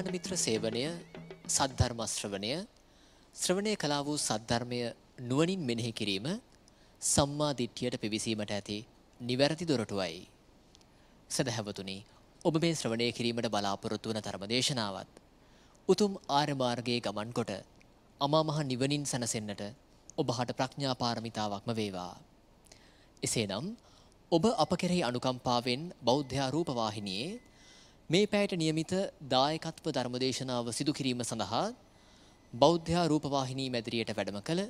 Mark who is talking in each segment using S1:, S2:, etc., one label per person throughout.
S1: කල්යාණ මිත්‍ර සේවනය සද්ධර්ම ශ්‍රවණය ශ්‍රවණය කළා වූ සද්ධර්මය නුවණින් මෙනෙහි කිරීම සම්මා දිට්ඨියට පිවිසීමට ඇති නිවැරදි දොරටුවයි. සදහැවතුනි ඔබ මේ ශ්‍රවණය කිරීමට බලාපොරොත්තු වන ධර්ම දේශනාවත් උතුම් ආර්ය මාර්ගයේ ගමන් කොට අමා මහ නිවනින් සැනසෙන්නට ඔබහට ප්‍රඥා පාරමිතාවක්ම වේවා. එසේනම් ඔබ අප කෙරෙහි අනුකම්පාවෙන් බෞද්ධ රූප වාහිනියේ මේ පැයට නියමිත දායකත්ව ධර්මදේශනාව සිදු කිරීම සඳහා බෞද්ධයා රූපවාහිනී මැදිරියට වැඩම කළ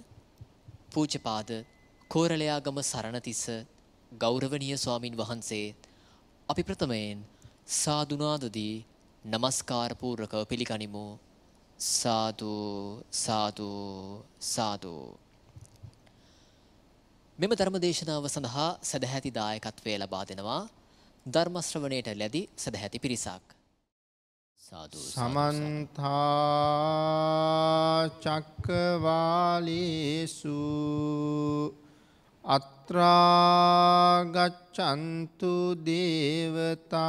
S1: පූජ්‍යපාද කෝරළයාගම සරණතිස්ස ගෞරවනීය ස්වාමින් වහන්සේ අපි ප්‍රථමයෙන් සාදුනාදදී নমස්කාර පූර්වකව පිළිගනිමු. සාදු සාදු සාදු. මෙම ධර්මදේශනාව සඳහා සදැහැති දායකත්වය ලබා දෙනවා ධර්ම ශ්‍රවණයට ලැබි සදැහැති පිරිසක්.
S2: සාදු සමන්තා චක්කවාලේසු අත්‍රාගච්ඡන්තු දේවතා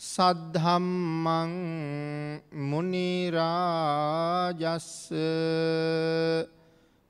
S2: සද්ධම්මං මුනි රාජස්ස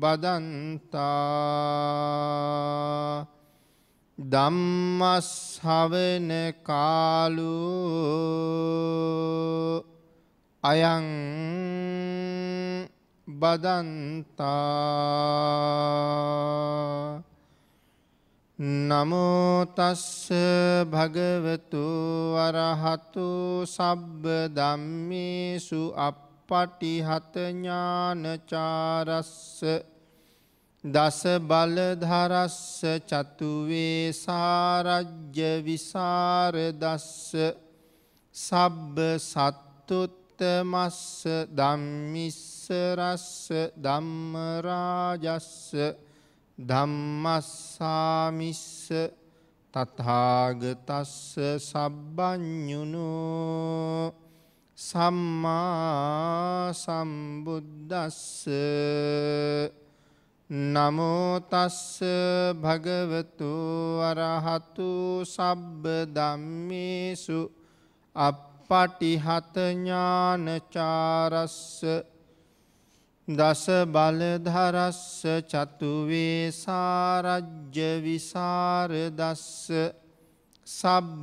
S2: බදන්තා. ධම්මස්සවන කාලු අයං බදන්තා. නමෝතස්ස භගවතු වරහතු සබ්බ ධම්මේසු අප්පටිහත ඥානචාරස්ස දස බලධරස්ස චතුවේ සාරජ්‍ය විසරදස්ස සබ්බ සත්තුත්තමස්ස ධම්මිස්සරස්ස ධම්මරාජස්ස ධම්මස්සාමිස්ස තථාගතස්ස සබ්බඤුනෝ සම්මා සම්බුද්දස්ස නමෝ තස්ස භගවතු අරහතු සබ්බ ධම්මේසු අප්පටිහත ඥානචාරස්ස දස බලධරස්ස චතුවේ සාරජ්‍ය විසරදස්ස සබ්බ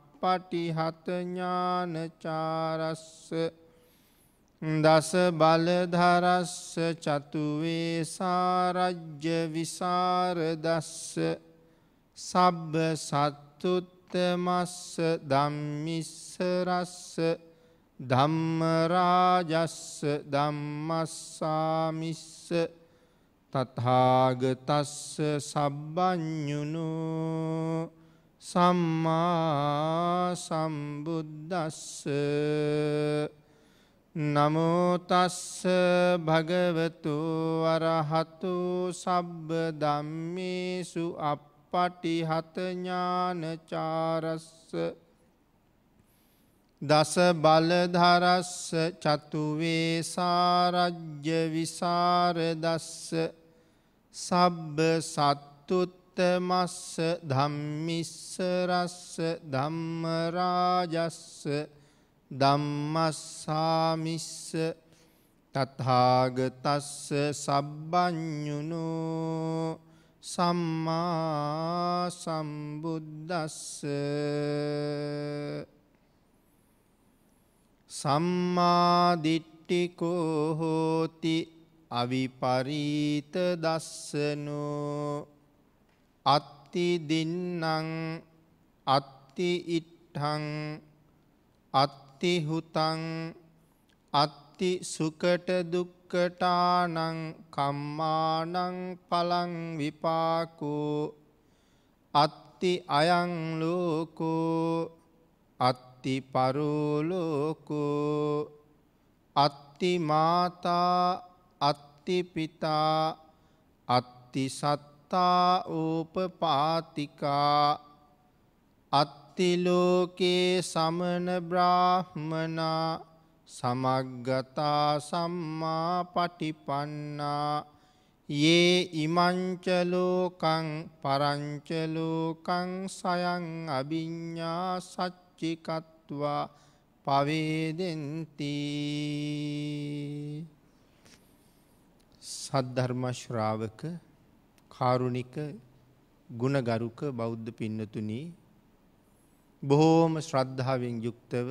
S2: ඥානචාරස්ස දස බලධරස්ස චතුවේ සාරජ්‍ය විසරදස්ස සබ්බ සත්තුත්තමස්ස ධම්මිස්සරස්ස ධම්මරාජස්ස ධම්මස්සාමිස්ස තථාගතස්ස සබ්බඤුනු සම්මා සම්බුද්දස්ස. නමෝතස්ස භගවතු වරහතු සබ්බ ධම්මේසු අප්පටිහත ඥානචාරස්ස දස බලධරස්ස චතුවේ සාරජ්‍ය විසරදස්ස. සබ්බ සත්තුත්තමස්ස ධම්මිස්සරස්ස ධම්මරාජස්ස ධම්මස්සාමිස්ස තථාගතස්ස සබ්බඤුනෝ සම්මා සම්බුද්දස්ස සම්මාදිට්ටිකෝ හෝති අවිපරීත දස්සනෝ. අත්ති දින්නං අත්ති ඉට්හං අත්ති හුතං අත්ති සුකට දුක්කටානං කම්මානං පලං විපාකෝ අත්ති අයං ලෝකෝ අත්ති පරෝලෝකෝ අත්ති මාතා අත්ති පිතා අත්ති සත්තා ඕපපාතිකා අත්තිලෝකේ සමන බ්‍රාහ්මනා සමග්ගතා සම්මා පටිපන්නා ඒ ඉමංචලෝකං පරංචලෝකං සයං අභිඤ්ඥා සච්ච චිකත්වා පවේදෙන්ති සද්ධර්මශ්‍රාවක කාරුණික ගුණගරුක බෞද්ධ පින්නතුනී බොහෝම ශ්‍රද්ධාවෙන් යුක්තව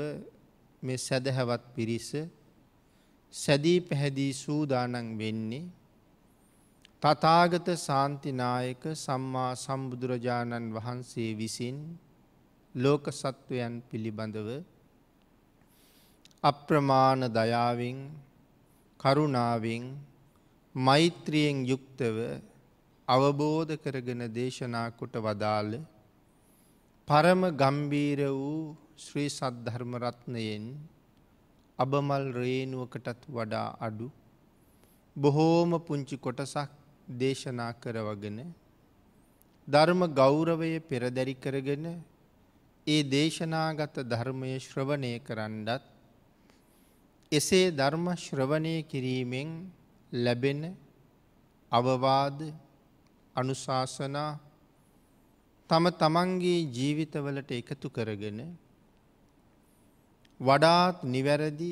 S2: මේ සැදැහැවත් පිරිස සැදී පැහැදී සූදානන් වෙන්නේ තතාගත සාන්තිනායක සම්මා සම්බුදුරජාණන් වහන්සේ විසින් ලෝක සත්වයන් පිළිබඳව අප්‍රමාණ දයාවෙන් කරුණාවෙන් මෛත්‍රියෙන් යුක්තව අවබෝධ කරගෙන දේශනා කොට වදාළ පරම ගම්බීර වූ ශ්‍රී සද්ධර්මරත්නයෙන් අබමල් රේනුවකටත් වඩා අඩු බොහෝම පුංචි කොටසක් දේශනා කරවගෙන ධර්ම ගෞරවය පෙරදැරි කරගෙන ඒ දේශනාගත ධර්මය ශ්‍රවණය කරන්නත් එසේ ධර්ම ශ්‍රවණය කිරීමෙන් ලැබෙන අවවාද අනුශාසනා තම තමන්ගේ ජීවිතවලට එකතු කරගෙන වඩාත් නිවැරදි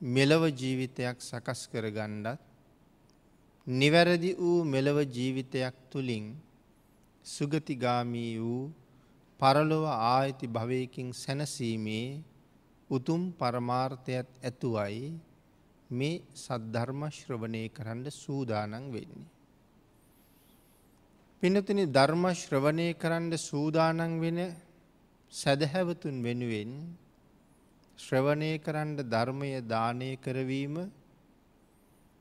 S2: මෙලව ජීවිතයක් සකස් කරගණ්ඩත් නිවැරදි වූ මෙලව ජීවිතයක් තුළින් සුගතිගාමී වූ පරලොව ආයති භවයකින් සැනසීමේ උතුම් පරමාර්ථයත් ඇතුවයි මේ සද්ධර්ම ශ්‍රවණය කරන්න සූදානන් වෙන්නේ. පිනතින ධර්ම ශ්‍රවණය කරන්න සූදානන් වෙන සැදහැවතුන් වෙනුවෙන් ශ්‍රවණය කරන්න ධර්මය දානය කරවීම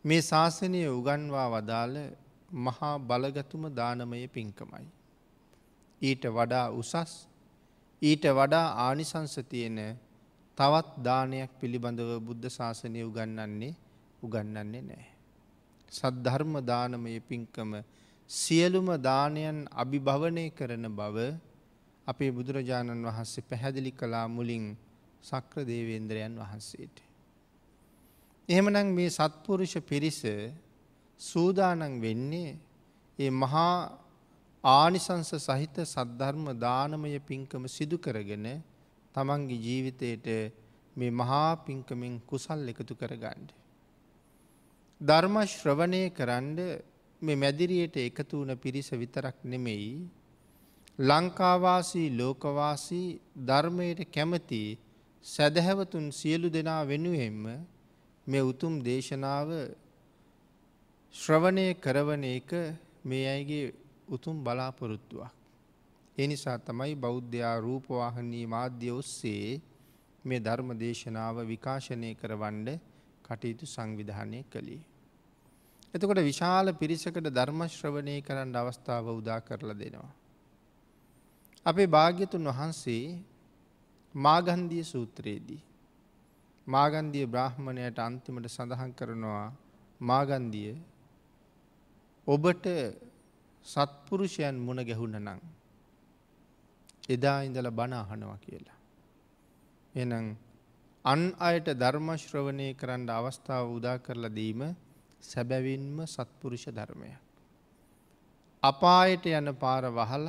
S2: මේ ශාසනය උගන්වා වදාළ මහා බලගතුම දානමය පින්කමයි. ඊට වඩා උසස් ඊට වඩා ආනිසංස තියෙන තවත් දානයක් පිළිබඳව බුද්ධ ශාසනය උගන්නන්නේ උගන්නන්නේ නෑ. සද්ධර්ම දානමය පින්කම සියලුම දානයන් අභිභවනය කරන බව අපේ බුදුරජාණන් වහන්සේ පැහැදිලි කලා මුලින් සක්‍ර දේවේන්ද්‍රයන් වහන්සේට. එහෙමනම් මේ සත්පුරුෂ පිරිස සූදානන් වෙන්නේ ඒ මහා ආනිසංස සහිත සද්ධර්ම දානමය පින්කම සිදු කරගෙන තමන්ගේ ජීවිතයට මේ මහා පින්කමින් කුසල් එකතු කරගණ්ඩ. ධර්ම ශ්‍රවණය කරන්ඩ මේ මැදිරියට එකතු වන පිරිස විතරක් නෙමෙයි ලංකාවාසී ලෝකවාසී ධර්මයට කැමති සැදැහැවතුන් සියලු දෙනා වෙනුවෙන්ම මේ උතුම් දේශනාව ශ්‍රවණය කරවන එක මේ අයගේ උතුම් බලාපොරොත්තුවක්. එනිසා තමයි බෞද්ධයා රූපවාහනී මාධ්‍ය ඔස්සේ මේ ධර්ම දේශනාව විකාශනය කරවන්ඩ කටයුතු සංවිධානය කළේ. එතකොට විශාල පිරිසකට ධර්මශ්‍රවණය කරන්න අවස්ථාව උදා කරලා දෙනවා. අපේ භාග්‍යතුන් වහන්සේ මාගන්දිය සූත්‍රයේදී. මාගන්දිය බ්‍රහ්මණයට අන්තිමට සඳහන් කරනවා මාගන්දිය ඔබට සත්පුරුෂයන් මුණ ගැහුණ නං. එදා ඉඳල බණ අහනවා කියලා. එනම් අන් අයට ධර්මශ්‍රවණය කරන්න අවස්ථාව උදා කරලා දීම සැබැවින්ම සත්පුරුෂ ධර්මය. අපායට යන පාර වහල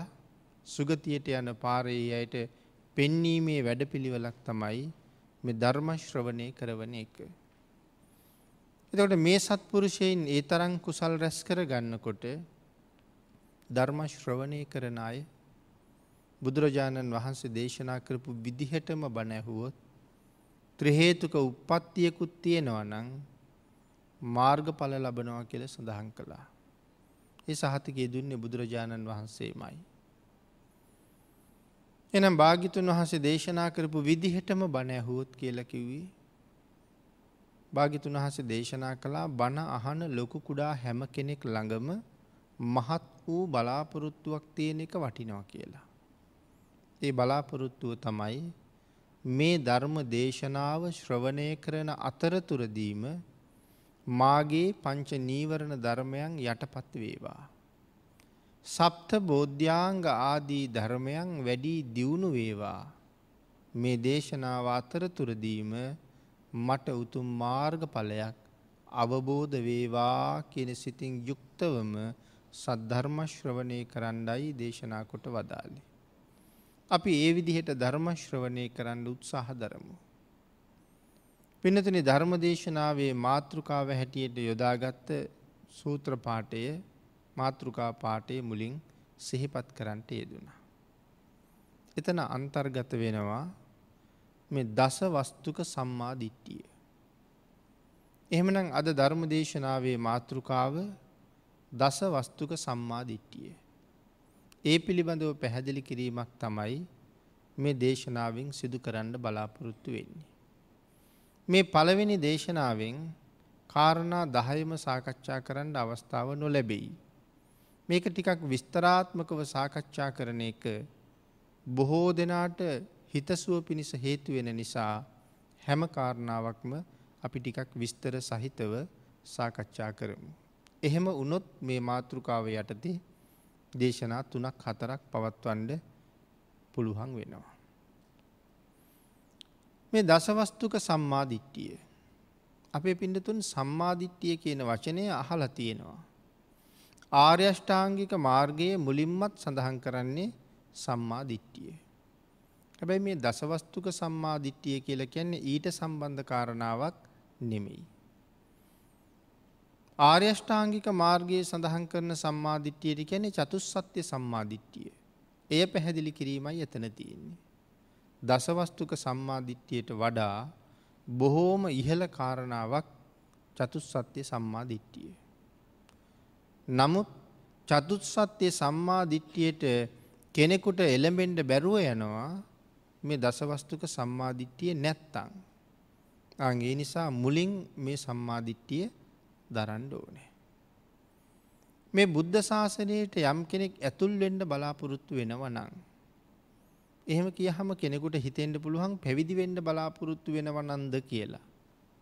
S2: සුගතියට යන පාරයේ අයට පෙන්නීමේ වැඩපිළිවෙලක් තමයි මේ ධර්මශ්‍රවණය කරවන එක. එතකොට මේ සත්පුරුෂයෙන් ඒ තරං කුසල් රැස් කර ගන්නකොට ධර්ම ශ්‍රවණය කරන අය බුදුරජාණන් වහන්සේ දේශනා කරපු විදිහටම බණ ඇහුවොත් ත්‍රහේතුක උපත්තියකුත් තියෙනවනං මාර්ගඵල ලබනවා කියල සඳහන් කළා. ඒ සහතිකය දුන්නේ බුදුරජාණන් වහන්සේමයි. එනම් භාගිතුන් වහසේ දේශනා කරපු විදිහටම බණ ඇහුවොත් කියල කිව්වී. භාගිතුන් වහසේ දේශනා කළා බණ අහන ලොකු කුඩා හැම කෙනෙක් ළඟම මහත් වූ බලාපොරොත්තුවක් තියෙන එක වටිනවා කියලා. ඒ බලාපොරොත්තුව තමයි මේ ධර්ම දේශනාව ශ්‍රවණය කරන අතරතුරදීම මාගේ පංච නීවරණ ධර්මයන් යටපත් වේවා. සප්ත බෝධ්‍යාංග ආදී ධර්මයන් වැඩි දියුණු වේවා. මේ දේශනාව අතරතුරදීම මට උතුම් මාර්ගඵලයක් අවබෝධ වේවා කියන සිතින් යුක්තවම සද්ධර්මශ්‍රවනය කරන්නයි දේශනා කොට වදාලි. අපි ඒ විදිහට ධර්මශ්‍රවනය කරන්න උත්සාහ දරමු. පිනතුනි ධර්මදේශනාවේ මාතෘකාව හැටියට යොදාගත්ත සූත්‍ර පාටය මාතෘකා පාටය මුලින් සිහිපත් කරන්නට යෙදුණා. එතන අන්තර්ගත වෙනවා මේ දස වස්තුක සම්මා දිට්ටිය. එහෙමනම් අද ධර්මදේශනාවේ මාතෘකාව දස වස්තුක සම්මා දිට්ටිය. ඒ පිළිබඳව පැහැදිලි කිරීමක් තමයි මේ දේශනාවෙන් සිදු කරන්න බලාපොරොත්තු වෙන්නේ. මේ පළවෙනි දේශනාවෙන් කාරණා දහයම සාකච්ඡා කරන්න අවස්ථාව නොලැබෙයි. මේක ටිකක් විස්තරාත්මකව සාකච්ඡා කරන එක බොහෝ දෙනාට හිතසුව පිණිස හේතුවෙන නිසා හැම කාරණාවක්ම අපි ටිකක් විස්තර සහිතව සාකච්ඡා කරමු. එහෙම වනොත් මේ මාතෘකාව යටතේ දේශනා තුනක් හතරක් පවත්වන්ඩ පුළුවන් වෙනවා. මේ දසවස්තුක සම්මාධිට්ටිය. අපේ පිඩතුන් සම්මාධිට්ටිය කියන වචනය අහල තියෙනවා. ආර්යෂ්ඨාංගික මාර්ගයේ මුලින්මත් සඳහන් කරන්නේ සම්මාධිට්ටිය. හැබැයි මේ දසවස්තුක සම්මාධිට්ටිය කියල කියන්නේ ඊට සම්බන්ධ කාරණාවක් නෙමෙයි. ආර්යෂ්ඨාංගික මාර්ගයේ සඳහන් කරන සම්මාධිට්ටියට කියන්නේ චතුස් සත්‍යය සම්මාධිට්ටිය. එය පැහැදිලි කිරීමයි එතන තියෙන්නේ. දසවස්තුක සම්මාධිට්්‍යයට වඩා බොහෝම ඉහළ කාරණාවක් චතුස් සත්‍යය සම්මාධිට්ටිය. නමුත් චතුත් සත්‍යය සම්මාධිට්්‍යයට කෙනෙකුට එළඹෙන්ඩ බැරුව යනවා මේ දසවස්තුක සම්මාධිට්ටිය නැත්තං. අගේ නිසා මුලින් මේ සම්මාධිට්ටිය දරන්ඩ ඕනේ. මේ බුද්ධ ශාසනයට යම් කෙනෙක් ඇතුල් වෙන්ඩ බලාපොරොත්තු වෙනව නං. එහෙම කියහම කෙනෙකුට හිතෙන්ට පුළුවන් පැවිදිවෙන්ඩ බලාපොරොත්තු වෙනවනන්ද කියලා.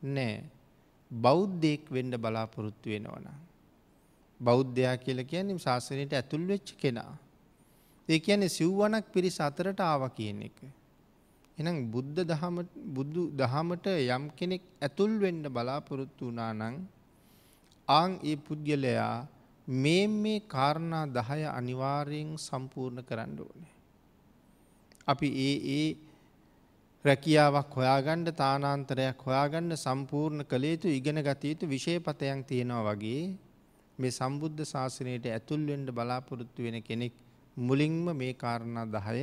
S2: නෑ බෞද්ධයෙක් වෙන්ඩ බලාපොරොත්තු වෙනවන. බෞද්ධයා කියල කියන්නේ ශාසනයට ඇතුල් වෙච්ච කෙනා. ඒ කියන්නේ සිව්වනක් පිරිස අතරට ආව කියන එක. එනම් බුද්ධ බුදු දහමට යම් කෙනෙක් ඇතුල් වෙන්ඩ බලාපොරොත්තු වනා නං ආං ඒ පුද්ගලයා මේ මේ කාරණා දහය අනිවාර්යෙන් සම්පූර්ණ කරන්න ඕනේ. අපි ඒ ඒ රැකියාවක් හොයාගණ්ඩ තානාන්තරයක් හොයාගන්න සම්පූර්ණ කළේතු ඉගෙන ගතයුතු විෂයපතයන් තියෙනවා වගේ මේ සම්බුද්ධ ශාසනයට ඇතුල්වෙන්ඩ බලාපොරොත්තු වෙන කෙනෙක් මුලින්ම මේ කාරණා දහය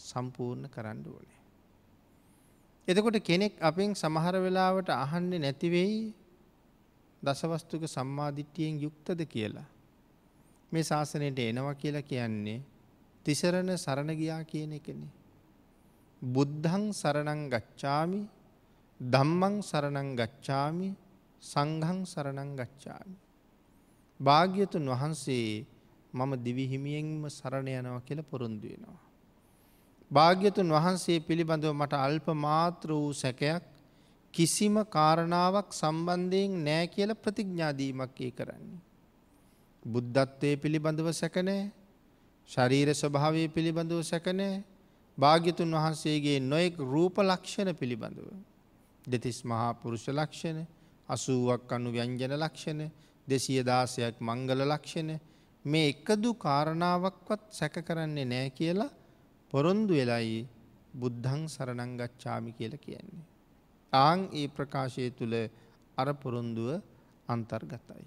S2: සම්පූර්ණ කරන්න ඕනේ. එතකොට කෙනෙක් අපෙන් සමහර වෙලාවට අහන්නේ නැතිවෙයි දසවස්තුක සම්මාධිට්ටියෙන් යුක්තද කියලා. මේ ශාසනයට එනවා කියලා කියන්නේ තිසරණ සරණ ගියා කියන එකනේ. බුද්ධං සරණං ගච්ඡාමි ධම්මං සරණං ගච්ඡාමි සංඝං සරණං ගච්ඡාමි. භාග්‍යතුන් වහන්සේ මම දිවිහිමියෙන්ම සරණ යනවා කියල පොරොන්දු වෙනවා. භාග්‍යතුන් වහන්සේ පිළිබඳව මට අල්ප මාත්‍ර වූ සැකයක් කිසිම කාරණාවක් සම්බන්ධයෙන් නෑ කියල ප්‍රතිඥ්ඥාදීමක් ඒ කරන්නේ. බුද්ධත්වය පිළිබඳව සැකනෑ ශරීර ස්වභාවය පිළිබඳව සැකනෑ භාග්‍යතුන් වහන්සේගේ නොයෙක් රූප ලක්ෂණ පිළිබඳව. දෙතිස් මහා පුරුෂ ලක්ෂණ අසුවක් අනු ව්‍යංජන ලක්ෂණ දෙසිය දාසයක් මංගල ලක්ෂණ මේ එකදු කාරණාවක්වත් සැක කරන්නේ නෑ කියලා පොරොන්දු වෙලයි බුද්ධං සරණංගච්ඡාමි කියල කියන්නේ. ආං ඒ ප්‍රකාශය තුළ අර පොරොන්දුව අන්තර්ගතයි.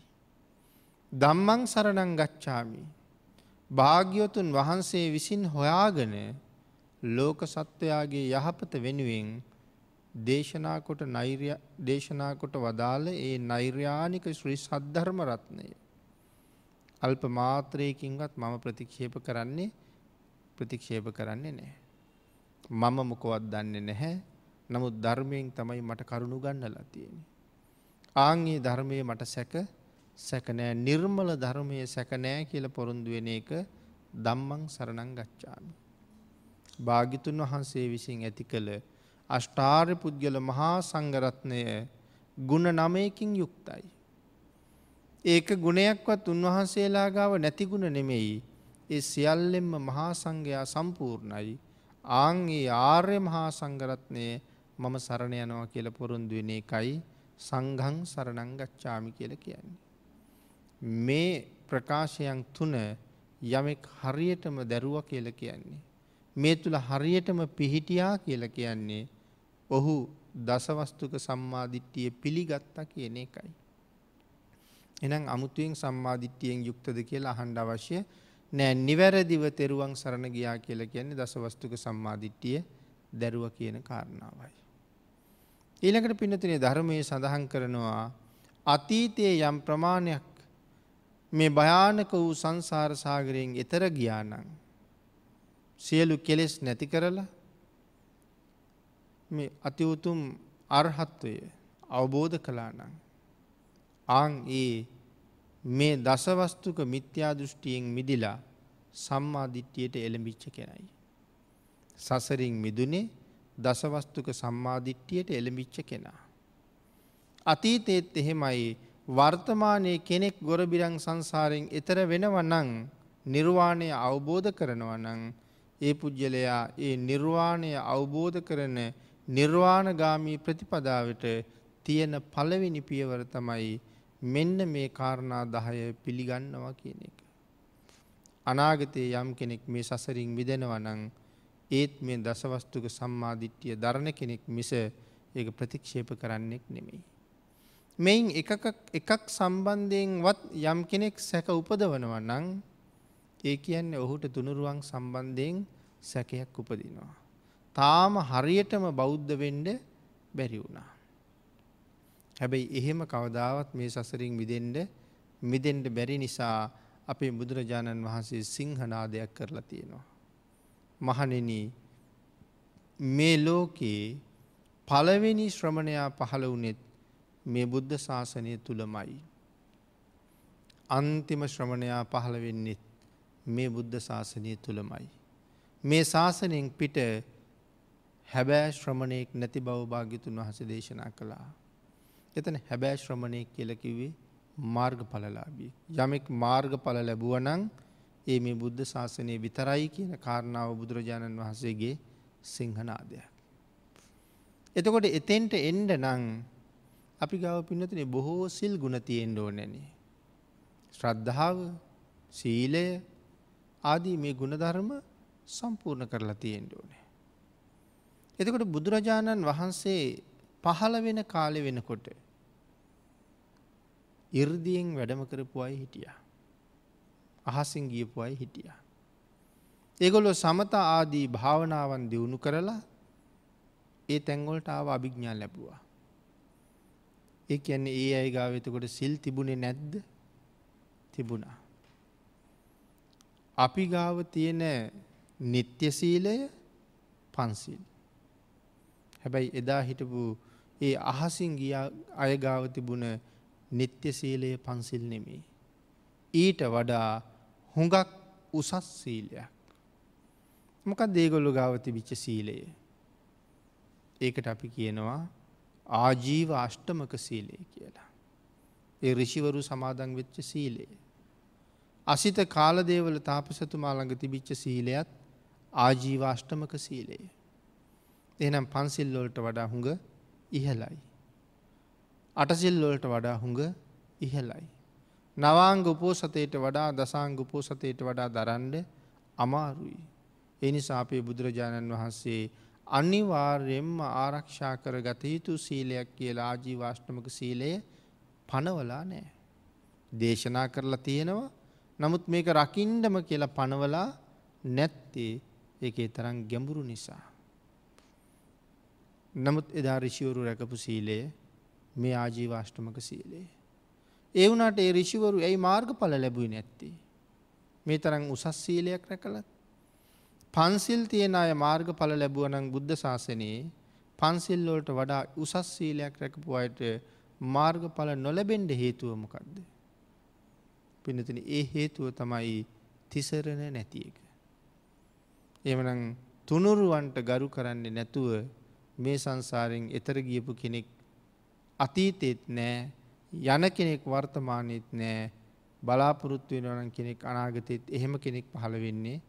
S2: දම්මං සරණං ගච්ඡාමි භාග්‍යවතුන් වහන්සේ විසින් හොයාගෙන ලෝක සත්වයාගේ යහපත වෙනුවෙන් දේශනාකොට දේශනාකොට වදාළ ඒ නෛර්යානික ශ්‍රී සද්ධර්ම රත්නය. අල්ප මාත්‍රයකින්වත් මම ප්‍රතික්ෂේප කරන්නේ ප්‍රතික්ෂේප කරන්නේ නෑ. මම මොකොවත් දන්නේ නැහැ නමුත් ධර්මයෙන් තමයි මට කරුණු ගන්නලා තියෙන. ආංගේ ධර්මය මට සැක සැකනෑ නිර්මල ධර්මය සැකනෑ කියල පොරොන්දුවෙන එක දම්මං සරණං ගච්ඡාමි. භාගිතුන් වහන්සේ විසින් ඇති කළ අෂ්ටාර්ය පුද්ගල මහා සංගරත්නය ගුණ නමයකින් යුක්තයි. ඒක ගුණයක්වත් උන්වහන්සේලා ගාව නැතිගුණ නෙමෙයි. ඒ සියල්ලෙන්ම මහා සංඝයා සම්පූර්ණයි. ආංගේ ආර්ය මහා සංගරත්නය මම සරණ යනවා කියල පොරුන්දුවෙන එකයි සංඝං සරණං ගච්ඡාමි කියල කියන්නේ. මේ ප්‍රකාශයන් තුන යමෙක් හරියටම දැරුව කියල කියන්නේ. මේ තුළ හරියටම පිහිටියා කියල කියන්නේ ඔහු දසවස්තුක සම්මාධිට්ටිය පිළිගත්තා කියන එකයි. එනම් අමුතුවෙන් සම්මාධිට්ටියෙන් යුක්තද කියලා අහන්ඩ අවශ්‍ය නෑ නිවැරදිව තෙරුවන් සරණ ගියා කියල කියන්නේ දසවස්තුක සම්මාධිට්ටිය දැරුව කියන කාරණාවයි. ඊළඟට පිනතිනේ ධර්මය සඳහන් කරනවා අතීතයේ යම් ප්‍රමාණයක් මේ භයානක වූ සංසාර සාගරයෙන් එතර ගියානං සියලු කෙලෙස් නැති කරලා මේ අතිවුතුම් අර්හත්වය අවබෝධ කලා නං. ආං ඒ මේ දසවස්තුක මිත්‍යා දෘෂ්ටියෙන් මිදිලා සම්මාධිට්්‍යයට එළඹිච්ච කෙනයි. සසරින් මිදුනේ දසවස්තුක සම්මාධිට්්‍යයට එළඹිච්ච කෙනා. අතීතයත් එහෙමයි වර්තමානයේ කෙනෙක් ගොරබිරං සංසාරයෙන් එතර වෙනවනං නිර්වාණය අවබෝධ කරනවනං ඒ පුද්ගලයා ඒ නිර්වාණය අවබෝධ කරන නිර්වාණගාමී ප්‍රතිපදාවට තියෙන පළවෙනි පියවර තමයි මෙන්න මේ කාරණා දහය පිළිගන්නවා කියන එක. අනාගතයේ යම් කෙනෙක් මේ සසරින් මිදෙනවනං ඒත් මේ දසවස්තුක සම්මාධිට්්‍යය දරණ කෙනෙක් මිස ඒ ප්‍රතික්ෂේප කරන්නෙක් නෙමෙයි. මෙයින් එකක් සම්බන්ධයෙන් වත් යම් කෙනෙක් සැක උපදවනව නං ඒ කියන්නේ ඔහුට තුනුරුවන් සම්බන්ධයෙන් සැකයක් උපදිනවා. තාම හරියටම බෞද්ධ වෙන්ඩ බැරි වුණා. හැබැයි එහෙම කවදාවත් මේ සසරින් විදෙන්ඩ මිදෙන්ඩ බැරි නිසා අපේ බුදුරජාණන් වහන්සේ සිංහනාදයක් කරලා තියෙනවා. මහනෙන මේ ලෝකයේ පළවෙනි ශ්‍රමණයා පහළ වනෙත් මේ බුද්ධ ශාසනය තුළමයි. අන්තිම ශ්‍රමණයා පහළ වෙන්නෙත් මේ බුද්ධ ශාසනය තුළමයි. මේ ශාසනයෙන් පිට හැබෑ ශ්‍රමණයෙක් නැති බවභාගිතුන් වහස දේශනා කළා. එතන හැබෑ ශ්‍රමණයෙක් කියලකිවේ මාර්ග පලලාබී. යමෙක් මාර්ග පල ලැබුවනං ඒ මේ බුද්ධ ශාසනය විතරයි කියන කාරණාව බුදුරජාණන් වහන්සේගේ සිංහනාදයක්. එතකොට එතෙන්ට එන්ඩ නං අපි ගව පිනතින බොහෝ සිල් ගුණ තියෙන්ඩ ඕනැනේ. ශ්‍රද්ධාව සීලය ආදී මේ ගුණධර්ම සම්පූර්ණ කරලා තියෙන්ට ඕනේ. එතකොට බුදුරජාණන් වහන්සේ පහළ වෙන කාලෙ වෙනකොට ඉර්දියෙන් වැඩම කරපු අයි හිටිය. අහසින් ගියපු අයි හිටිය. ඒගොල්ලො සමත ආදී භාවනාවන් දියුණු කරලා ඒ තැංගොල්ට ආව අභිග්ඥා ලැබවා. ඒ ඇන්නේ ඒ අයි ගාවතකොට සිල් තිබුණේ නැද්ද තිබුණා. අපි ගාව තියෙන නිත්‍ය සීලය පන්සිල්. හැබැයි එදා හිටපු ඒ අහසින් ගිය අයගාව තිබුණ නිත්‍ය සීලය පන්සිල් නෙමේ. ඊට වඩා හුඟක් උසස් සීලයක්. මොකක් දේගොල්ලු ගාවති විච්ච සීලය. ඒකට අපි කියනවා ආජීව අෂ්ටමක සීලය කියලා. ඒ රිෂිවරු සමාදන් වෙච්ච සීලය. අසිත කාලදේවල තාපසතුමා ළඟ තිබිච්ච සීලයත් ආජීවාෂ්ටමක සීලය. එනම් පන්සිල්ලොල්ට වඩා හුඟ ඉහලයි. අටසිල්ලොල්ට වඩා හුඟ ඉහලයි. නවාංග උපෝසතයට වඩා දසාංග උපෝසතයට වඩා දරන්ඩ අමාරුයි. එනිසා අපේ බුදුරජාණන් වහන්සේ අනිවාර්යෙන්ම ආරක්ෂා කර ගත යුතු සීලයක් කියලා ආජීවාෂ්ටමක සීලය පනවලා නෑ. දේශනා කරලා තියෙනවා නමුත් මේක රකින්ඩම කියලා පනවලා නැත්තේ ඒකේ තරම් ගැඹුරු නිසා. නමුත් එදා රිෂිවරු රැකපු සීලය මේ ආජීවාෂ්ටමක සීලේ. ඒ වුණට ඒ රිෂිවරු ඇයි මාර්ග පල ලැබුයි නැත්තේ. මේ තරම් උසස් සීලයක් රැකලත්. පන්සිල් තියෙන අය මාර්ග පල ලැබුවනං බුද්ධ ශාසනයේ පන්සිල්ලෝට වඩා උසස් සීලයක් රැකපු අයට මාර්ග පල නොලැබෙන්ඩ හේතුවමකක්ද. පිනතින ඒ හේතුව තමයි තිසරණ නැති එක. එමනං තුනුරුවන්ට ගරු කරන්නේ නැතුව මේ සංසාරෙන් එතර ගියපු කෙනෙක් අතීතෙත් නෑ යන කෙනෙක් වර්තමානයත් නෑ බලාපොරොත්තු වෙනවනම් කෙනෙක් අනාගතෙත් එහෙම කෙනෙක් පහළ වෙන්නේ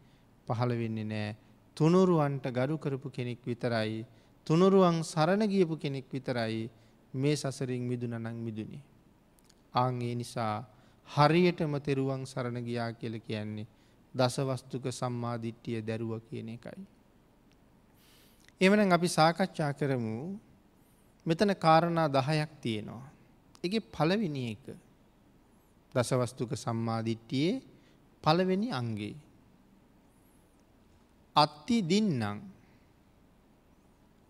S2: පහළ වෙන්නේ නෑ තුනුරුවන්ට ගරු කරපු කෙනෙක් විතරයි තුනුරුවන් සරණ ගියපු කෙනෙක් විතරයි මේ සසරින් මිදුනනං මිදුනේ. ආංගේ නිසා හරියටම තෙරුවන් සරණ ගියා කියල කියන්නේ දසවස්තුක සම්මාධිට්ටිය දැරුව කියන එකයි. එමන අපි සාකච්ඡා කරමු මෙතන කාරණා දහයක් තියෙනවා. එක පලවෙනි එක දසවස්තුක සම්මාධිට්ටියේ පළවෙනි අංගේ. අත්ති දින්නම්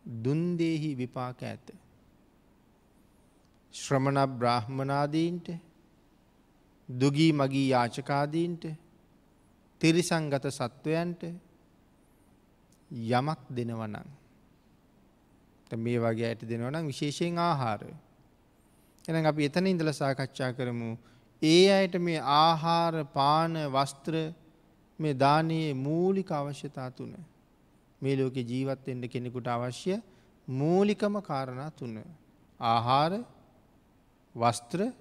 S2: දුන්දේහි විපාක ඇත. ශ්‍රමණ බ්‍රාහ්මනාදීන්ට දුගී මගී යාචකාදීන්ට තිරිසංගත සත්වයන්ට යමක් දෙනවනං. මේ වගේ ඇයට දෙනවනම් විශේෂයෙන් ආහාරය. එන අපි එතන ඉඳල සාකච්ඡා කරමු ඒ අයට මේ ආහාර පාන වස්ත්‍ර මේ දානයේ මූලික අවශ්‍යතා තුන. මේ ලෝකෙ ජීවත්වෙන්ට කෙනෙකුට අවශ්‍ය මූලිකම කාරණා තුන. ආහාර වස්ත්‍ර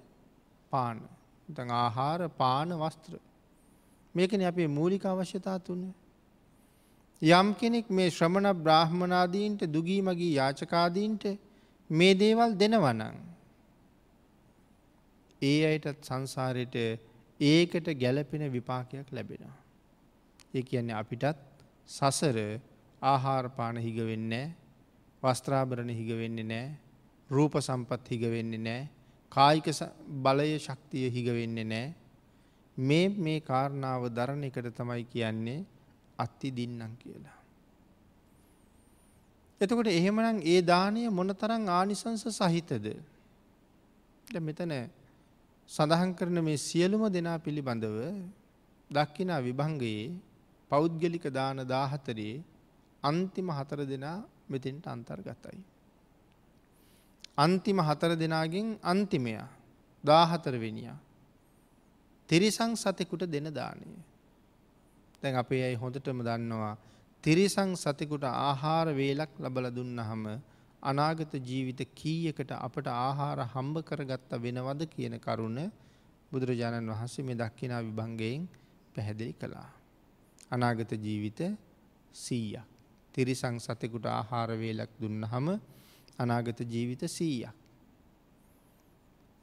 S2: පාන. තන් ආහාර පාන වස්ත්‍ර. මේකන අපේ මූලික අවශ්‍යතා තුන්න. යම් කෙනෙක් මේ ශ්‍රමණ බ්‍රාහ්මනාදීන්ට දුගීමගී යාචකාදීන්ට මේ දේවල් දෙනවනං. ඒ අයටත් සංසාරයට ඒකට ගැලපෙන විපාකයක් ලැබෙනවා. ඒ කියන්නේ අපිටත් සසර ආහාරපාන හිග වෙන්නේ වස්ත්‍රාභරණ හිග වෙන්නේ නෑ රූප සම්පත් හිග වෙන්නේ නෑ කායික බලය ශක්තිය හිග වෙන්නේ නෑ මේ මේ කාරණාව දරණ එකට තමයි කියන්නේ අත්ති දින්නම් කියලා. එතකොට එහෙමනම් ඒ දානය මොනතරං ආනිසංස සහිතද. මෙතන සඳහන් කරන මේ සියලුම දෙනා පිළිබඳව දක්කිනා විභංගයේ පෞද්ගලික දාන දාහතරේ අන්තිම හතර දෙනා මෙතෙන්ට අන්තර්ගතයි. අන්තිම හතර දෙනාගෙන් අන්තිමයා දාහතරවෙනියා. තිරිසං සතෙකුට දෙන දානය. තැන් අපේ අයි හොඳටම දන්නවා තිරිසං සතෙකුට ආහාර වේලක් ලබල දුන්න හම අනාගත ජීවිත කීයකට අපට ආහාර හම්බ කරගත්ත වෙනවද කියන කරුණ බුදුරජාණන් වහන්සේ මේ දක්කිනා විභංගයෙන් පැහැදිලි කළා. අනාගත ජීවිත සීයක්. තිරිසං සතෙකුට ආහාර වේලක් දුන්න හම අනාගත ජීවිත සීයක්.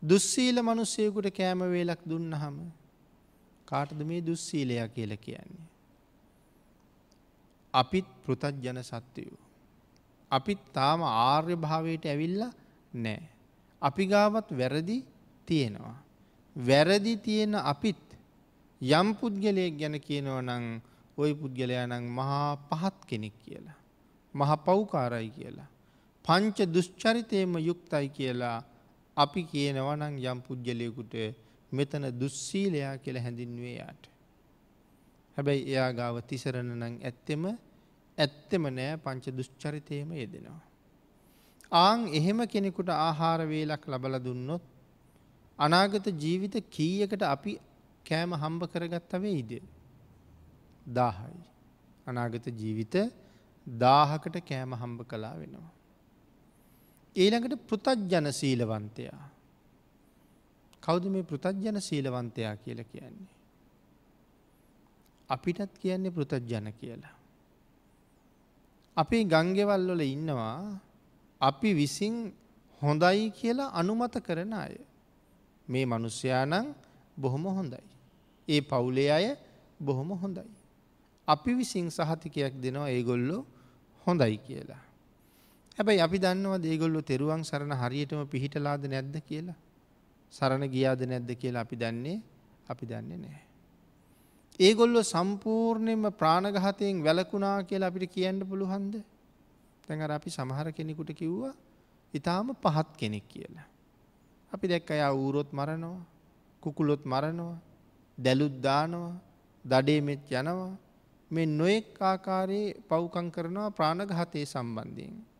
S2: දුස්සීල මනුස්සයකුට කෑම වේලක් දුන්න හම කාටද මේ දුස්සීලයා කියල කියන්නේ. අපිත් පෘතජ්ජන සත්වයෝ. අපිත් තාම ආර්ය භාවයට ඇවිල්ල නෑ. අපි ගාවත් වැරදි තියෙනවා. වැරදි තියෙන අපිත් යම් පුද්ගලයෙක් ගැන කියනව නං ඔය පුද්ගලයා නං මහා පහත් කෙනෙක් කියලා. මහ පව්කාරයි කියලා. පංච දුෂ්චරිතයම යුක්තයි කියලා අපි කියනවනං යම් පුද්ගලයකුට මෙතන දුස්සීලයා කියල හැඳින්වේ යාට. හැබැයි එයා ගාව තිසරණ නං ඇත්තෙම ඇත්තෙම නෑ පංච දුෂ්චරිතයම යෙදෙනවා. ආං එහෙම කෙනෙකුට ආහාර වේලක් ලබල දුන්නොත් අනාගත ජීවිත කීයකට අපි කෑම හම්බ කරගත්ත වෙයිද. දාහයි. අනාගත ජීවිත දාහකට කෑම හම්බ කලා වෙනවා. ඊළඟට පෘතජ්ජන සීලවන්තයා. කෞද මේ පෘතජ්ජන සීලවන්තයා කියල කියන්නේ. අපිටත් කියන්නේ පෘතජ්ජන කියලා. අපේ ගංගෙවල් වල ඉන්නවා අපි විසින් හොඳයි කියලා අනුමත කරන අය. මේ මනුස්්‍යයානං බොහොම හොඳයි. ඒ පවුලේ අය බොහොම හොඳයි. අපි විසින් සහතිකයක් දෙනවා ඒගොල්ලො හොඳයි කියලා. හැබැයි අපි දන්නවා දේගොල්ලු තෙරුවන් සරණ හරියටම පිහිටලාද නැද්ද කියලා. සරණ ගියාද නැද්ද කියලා අපි දන්නේ අපි දන්නේ නෑ. ඒගොල්ලො සම්පූර්ණයම ප්‍රාණගහතයෙන් වැලකුණා කියලා අපිට කියන්න පුළුහන්ද. තැඟර අපි සමහර කෙනෙකුට කිව්වා ඉතාම පහත් කෙනෙක් කියලා. අපි දැක්ක අයා ඌරොත් මරනවා කුකුලොත් මරනවා දැලුද්දානවා දඩේමෙත් යනවා මේ නොයෙක් ආකාරයේ පව්කං කරනවා ප්‍රාණඝාතය සම්බන්ධයෙන්.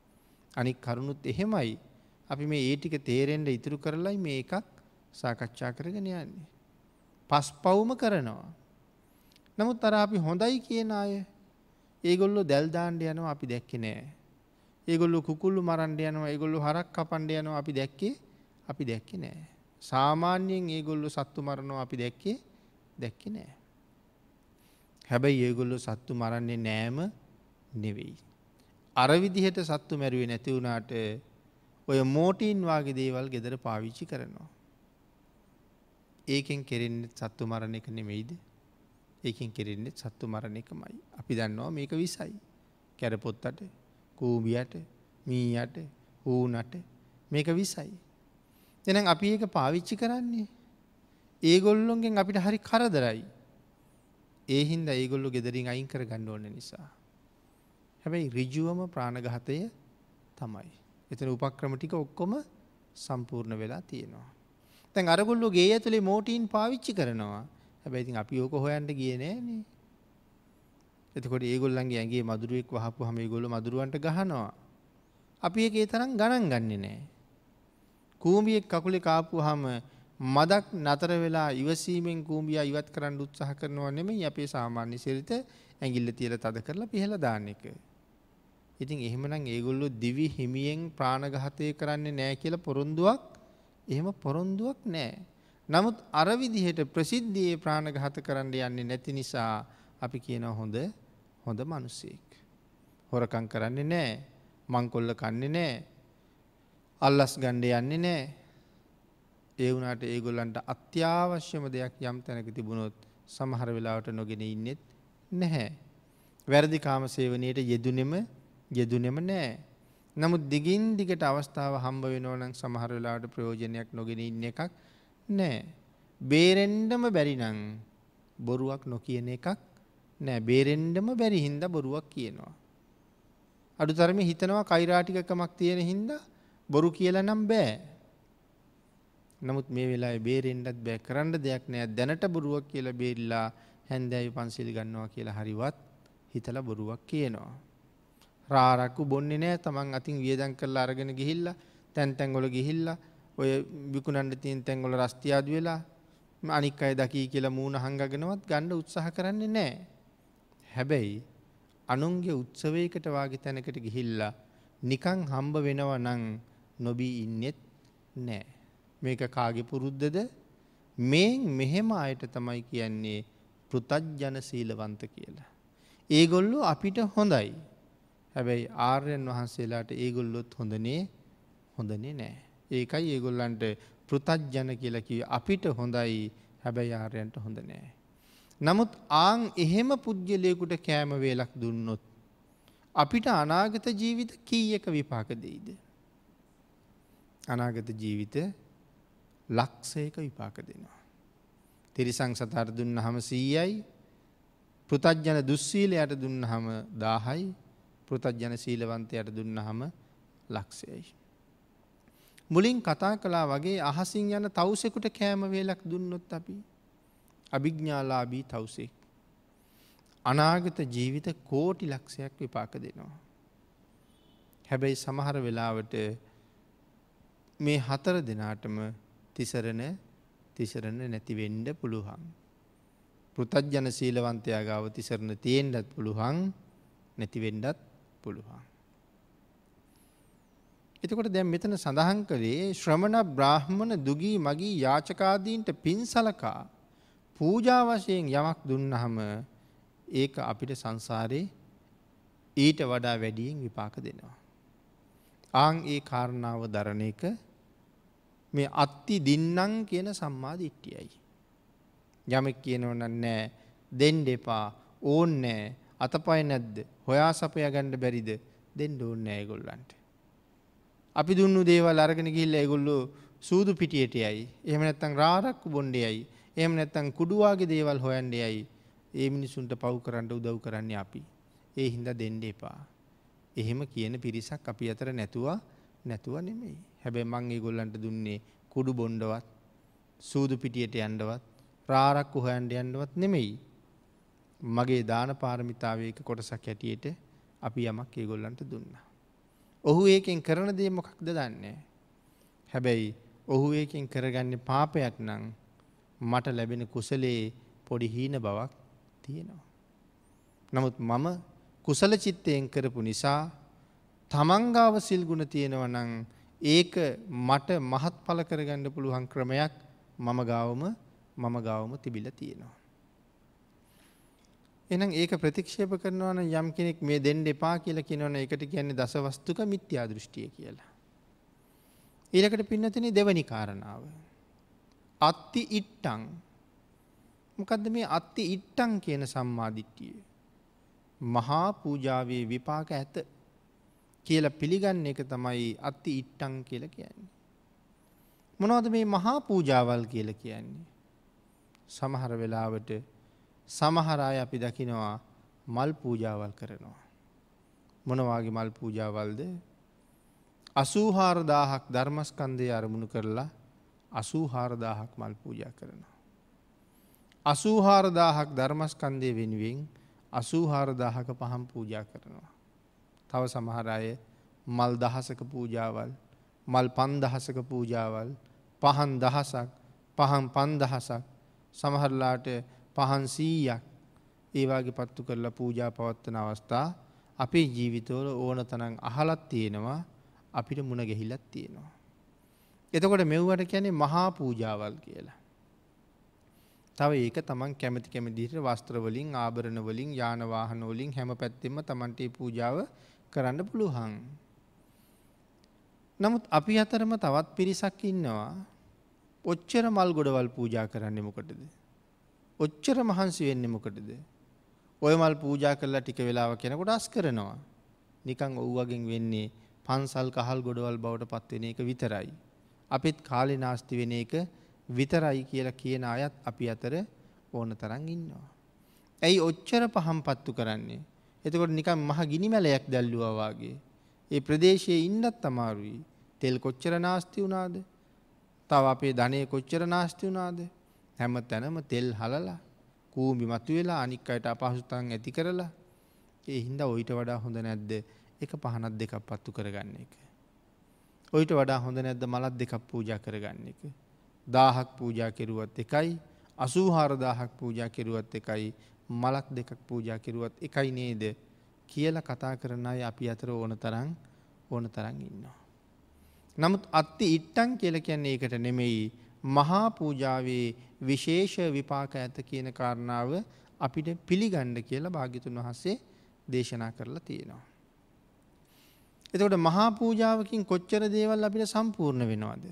S2: අනික් කරුණුත් එහෙමයි අපි මේ ඒ ටික තේරෙන්ට ඉතුරු කරලයි මේ එකක් සාකච්ඡා කරගෙන යන්නේ. පස් පවුම කරනවා. නමුත් අර අපි හොඳයි කියන අය ඒගොල්ලො දැල්දාන්ඩ යනවා අපි දැක්කෙ නෑ. ඒගොල්ලු කුකුල්ලු මරන්ඩ යනවා ඒගොල්ලු හරක් කපන්ඩ යනවා අපි දැක්කේ අපි දැක්කෙ නෑ. සාමාන්‍යයෙන් ඒගොල්ලු සත්තු මරණවා අපි දැක්කේ දැක්කෙ නෑ. හැබැයි ඒගොල්ලු සත්තු මරන්නේ නෑම නෙවෙයි. අරවිදිහට සත්තු මැරුවේ නැති වුණාට ඔය මෝටීන් වගේ දේවල් ගෙදර පාවිච්චි කරනවා. ඒකෙන් කෙරෙන්න්න සත්තු මරණ එක නෙමෙයිද ඒකින් කෙරෙන්නේ සත්තු මරණ එකමයි. අපි දන්නවා මේක විසයි. කැරපොත්තට කූබියට මීයට ඌනට මේක විසයි. එනම් අපි ඒක පාවිච්චි කරන්නේ. ඒගොල්ලොන්ගෙන් අපිට හරි කරදරයි. ඒහින්ද ඒගොල්ලු ගෙදරින් අයින් කර ගණ්ඩ ඕන නිසා. හැබැයි රිජුවම ප්‍රාණගහතය තමයි. එතන උපක්‍රම ටික ඔක්කොම සම්පූර්ණ වෙලා තියෙනවා. තැන් අරගොල්ලු ගේ ඇතුළේ මෝටීන් පාවිච්චි කරනවා හැබැයිතින් අපි ඕක හොයන්ට ගිය නෑනේ. එතකොට ඒගොල්ලන්ගේ ඇගේ මදුරුවෙක් වහපු හම ගොල්ල මදුරුවන්ට ගහනවා. අපි එක ඒ තරම් ගණන් ගන්නේ නෑ. කූමියෙක් කකුලෙ කාපු හම මදක් නතර වෙලා ඉවසීමෙන් කූම්බිය ඉවත් කරන්න උත්සාහ කරනවා නෙමෙයි අපේ සාමාන්‍ය සිරිත ඇගිල්ල තියල තද කරලා පිහල දාන්න එක. ඉතින් එහෙමනම් ඒගොල්ලු දිවි හිමියෙන් ප්‍රාණගහතය කරන්නේ නෑ කියල පොරොන්දුවක් එහෙම පොරොන්දුවක් නෑ. නමුත් අරවිදිහට ප්‍රසිද්ධියේ ප්‍රාණගහත කරන්න යන්නේ නැති නිසා අපි කියන හොඳ හොඳ මනුස්සෙක්. හොරකං කරන්නේ නෑ මංකොල්ල කන්නේ නෑ අල්ලස් ගණ්ඩ යන්නේ නෑ ඒ වුණට ඒගොල්ලන්ට අත්‍යවශ්‍යම දෙයක් යම් තැනක තිබුණොත් සමහර වෙලාවට නොගෙන ඉන්නෙත් නැහැ. වැරදි කාම සේවනයට යෙදුනෙම යෙදුනෙම නෑ. නමුත් දිගින් දිගට අවස්ථාව හම්බ වෙනෝනම් සමහර වෙලාට ප්‍රයෝජනයක් නොගෙන ඉන්න එකක් නෑ. බේරෙන්ඩම බැරිනං බොරුවක් නොකියන එකක් නෑ බේරෙන්ඩම බැරි හින්ද බොරුවක් කියනවා. අඩු තරම හිතනවා කයිරාටිකකමක් තියෙන හින්ද බොරු කියල නම් බෑ. නමුත් මේ වෙලා බේරෙන්ඩත් බෑ කරන්න දෙයක් නෑ දැනට බොරුවක් කියල බේරිල්ලා හැන්දෑයි පන්සිල් ගන්නවා කියලා හරිවත් හිතල බොරුවක් කියනවා. රාරක්කු බොන්නේ නෑ තමන් අතින් වියදන් කරලා අරගෙන ගිහිල්ල තැන්තැන්ගොල ගිහිල්ල ඔය විකුණන්ඩ තියන් තැන්ගොල රස්තියාද වෙලා අනික් අය දකී කියලා මූුණ හංගගෙනවත් ගණ්ඩ උත්සාහ කරන්නේ නෑ. හැබැයි අනුන්ගේ උත්සවයකට වාගේ තැනකට ගිහිල්ලා නිකං හම්බ වෙනව නං නොබී ඉන්නෙත් නෑ. මේක කාගේ පුරුද්ධද මේ මෙහෙම අයට තමයි කියන්නේ පෘතජ්ජන සීලවන්ත කියලා. ඒගොල්ලු අපිට හොඳයි. හැබැයි ආර්යන් වහන්සේලාට ඒගොල්ලොත් හොඳනේ හොඳනේ නෑ. ඒකයි ඒගොල්ලන්ට පෘතජ්ජන කියලකි අපිට හොඳයි හැබැයි ආර්යන්ට හොඳ නෑ. නමුත් ආං එහෙම පුද්ගලයකුට කෑම වේලක් දුන්නොත්. අපිට අනාගත ජීවිත කී එක විපාක දෙයිද. අනාගත ජීවිත ලක්ෂයක විපාක දෙනවා. තිරිසං සතර දුන්න හම සීයයි පෘතජ්ජන දුස්සීලයට දුන්න හම දාහයි පෘතජ්ජන සීලවන්තයට දුන්න හම ලක්ෂයයි. මුලින් කතා කලා වගේ අහසින් යන තවසෙකුට කෑම වේලක් දුන්නොත් අපි අභිග්ඥාලාබී තවසෙක්. අනාගත ජීවිත කෝටි ලක්ෂයක් විපාක දෙනවා. හැබැයි සමහර වෙලාවට මේ හතර දෙනාටම තිසරණ තිසරණ නැතිවෙන්ඩ පුළුවන්. පෘතජ්ජන සීලවන්තයා ගාව තිසරණ තියෙන්ඩත් පුළුවන් නැතිවෙන්ඩත් පුළුවන්. එතකොට දැම් මෙතන සඳහන් කළේ ශ්‍රමණ බ්‍රාහ්මණ දුගී මගී යාචකාදීන්ට පින් සලකා පූජා වශයෙන් යමක් දුන්නහම ඒක අපිට සංසාරයේ ඊට වඩා වැඩියෙන් විපාක දෙනවා. ආං ඒ කාරණාව දරණ එක මේ අත්ති දින්නං කියන සම්මාධිට්ටියයි. යමෙක් කියනවන නෑ දෙන්ඩ එපා ඕන් නෑ අතපයි නැද්ද හොයා සපය ගණ්ඩ බැරිද දෙන්න ඕන්න නෑගොල්ලන්ට. අපි දුන්නු දේවල් අරගෙන ගිල්ල ඇගොල්ලු සූදු පිටියට යයි එහම නැත්තං රාරක්කු බොන්්ඩයයි එහම නැත්තං කුඩුවාගේ දේවල් හොයන්ඩයයි ඒ මිනිසුන්ට පව් කරන්න උදව් කරන්න අපි ඒ හින්ද දෙන්ඩ එපා. එහෙම කියන පිරිසක් අපි අතර නැතුව නැතුව නෙමෙයි. හැබැයි මං ඒගොල්ලන්ට දුන්නේ කුඩු බොණ්ඩවත් සූදු පිටියට යන්නවත් රාරක්කු හොයන්ට යන්නවත් නෙමෙයි. මගේ දාන පාරමිතාවයක කොටසක් හැටියට අපි යමක් ඒගොල්ලන්ට දුන්න. ඔහු ඒකෙන් කරන දේ මොකක්ද දන්නේ. හැබැයි ඔහු ඒකෙන් කරගන්න පාපයක් නං මට ලැබෙන කුසලේ පොඩි හීන බවක් තියෙනවා. නමුත් මම කුසල චිත්තයෙන් කරපු නිසා තමන්ගාව සිල්ගුණ තියෙනව නං ඒක මට මහත් පල කරගන්න පුළුවන් ක්‍රමයක් මම ගාවම මම ගාවම තිබිල තියෙනවා. එනම් ඒක ප්‍රතික්ෂේප කරනවන යම් කෙනෙක් මේ දෙන්න එපා කියලා කියනවන එකට කියන්නේ දසවස්තුක මිත්‍යා දෘෂ්ටිය කියලා. ඊලකට පින්නතින දෙවනි කාරණාව. අත්ති ඉට්ටං මොකදද මේ අත්ති ඉට්ටං කියන සම්මාධිට්ටිය. මහා පූජාවේ විපාක ඇත කියල පිළිගන්න එක තමයි අත්ති ඉට්ටං කියල කියන්නේ. මොනවද මේ මහා පූජාවල් කියල කියන්නේ. සමහර වෙලාවට සමහරාය අපි දකිනවා මල් පූජාවල් කරනවා. මොනවාගේ මල් පූජාවල්ද අසූහාරදාහක් ධර්මස්කන්දය අරමුණු කරලා අසූහාරදාහක් මල් පූජා කරනවා. අසූහාරදාහක් ධර්මස්කන්දය වෙනුවෙන් අසූහාරදාහක පහම් පූජා කරනවා. තව සමහරය මල් දහසක පූජාවල් මල් පන්දහසක පූජාවල් පහන් දහසක් පහන් පන්දහසක් සමහරලාට පහන් සීයක් ඒවාගේ පත්තු කරලා පූජා පවත්වන අවස්ථා අපේ ජීවිතවල ඕන තනං අහලත් තියෙනවා අපිට මුණ ගැහිලත් තියෙනවා. එතකොට මෙව්වට කැනෙ මහා පූජාවල් කියලා. තව ඒක තමන් කැමති කැමදිට වස්ත්‍රවලින් ආභරණවලින් යානවාහනෝලින් හැම පැත්තෙම තමන්ට පූජාව කරන්න පුළුවන්. නමුත් අපි අතරම තවත් පිරිසක් ඉන්නවා ඔච්චර මල් ගොඩවල් පූජා කරන්න මොකටද. ඔච්චර මහන්සි වෙන්න මොකටද. ඔය මල් පූජා කරලා ටික වෙලාව කෙනකොට අස් කරනවා. නිකං ඔව්වගෙන් වෙන්නේ පන්සල් කහල් ගොඩවල් බවට පත්වෙන එක විතරයි. අපිත් කාලෙ නාස්ති වෙන එක විතරයි කියලා කියන අයත් අපි අතර ඕන තරන් ඉන්නවා. ඇයි ඔච්චර පහම් පත්තු කරන්නේ. එතකොට නිකම් මහ ගිනිමැලයක් දැල්ලුවවාගේ. ඒ ප්‍රදේශයේ ඉන්නත් අමාරුයි. තෙල් කොච්චර නාස්ති වුණාද. තව අපේ ධනය කොච්චර නාස්ති වුණාද. හැම තැනම තෙල් හලලා කූමි මතු වෙලා අනික් අයට අපහසුතන් ඇති කරලා ඒ හින්ද ඔයිට වඩා හොඳ නැද්ද එක පහනත් දෙකක් පත්තු කරගන්න එක. ඔයිට වඩා හොඳ නැද්ද මලත් දෙකක් පූජා කරගන්න එක. දාහක් පූජා කෙරුවත් එකයි අසූහාරදාහක් පූජා කෙරුවත් එකයි මලක් දෙකක් පූජා කෙරුවත් එකයි නේද කියල කතා කරන අය අපි අතර ඕන තරං ඕන තරන් ඉන්නවා. නමුත් අත්ති ඉට්ටන් කියල කියන්නේ ඒකට නෙමෙයි මහා පූජාවේ විශේෂ විපාක ඇත කියන කාරණාව අපිට පිළිගණ්ඩ කියලා භාගිතුන් වහන්සේ දේශනා කරලා තියෙනවා. එතකොට මහා පූජාවකින් කොච්චර දේවල් අපිට සම්පූර්ණ වෙනවාද.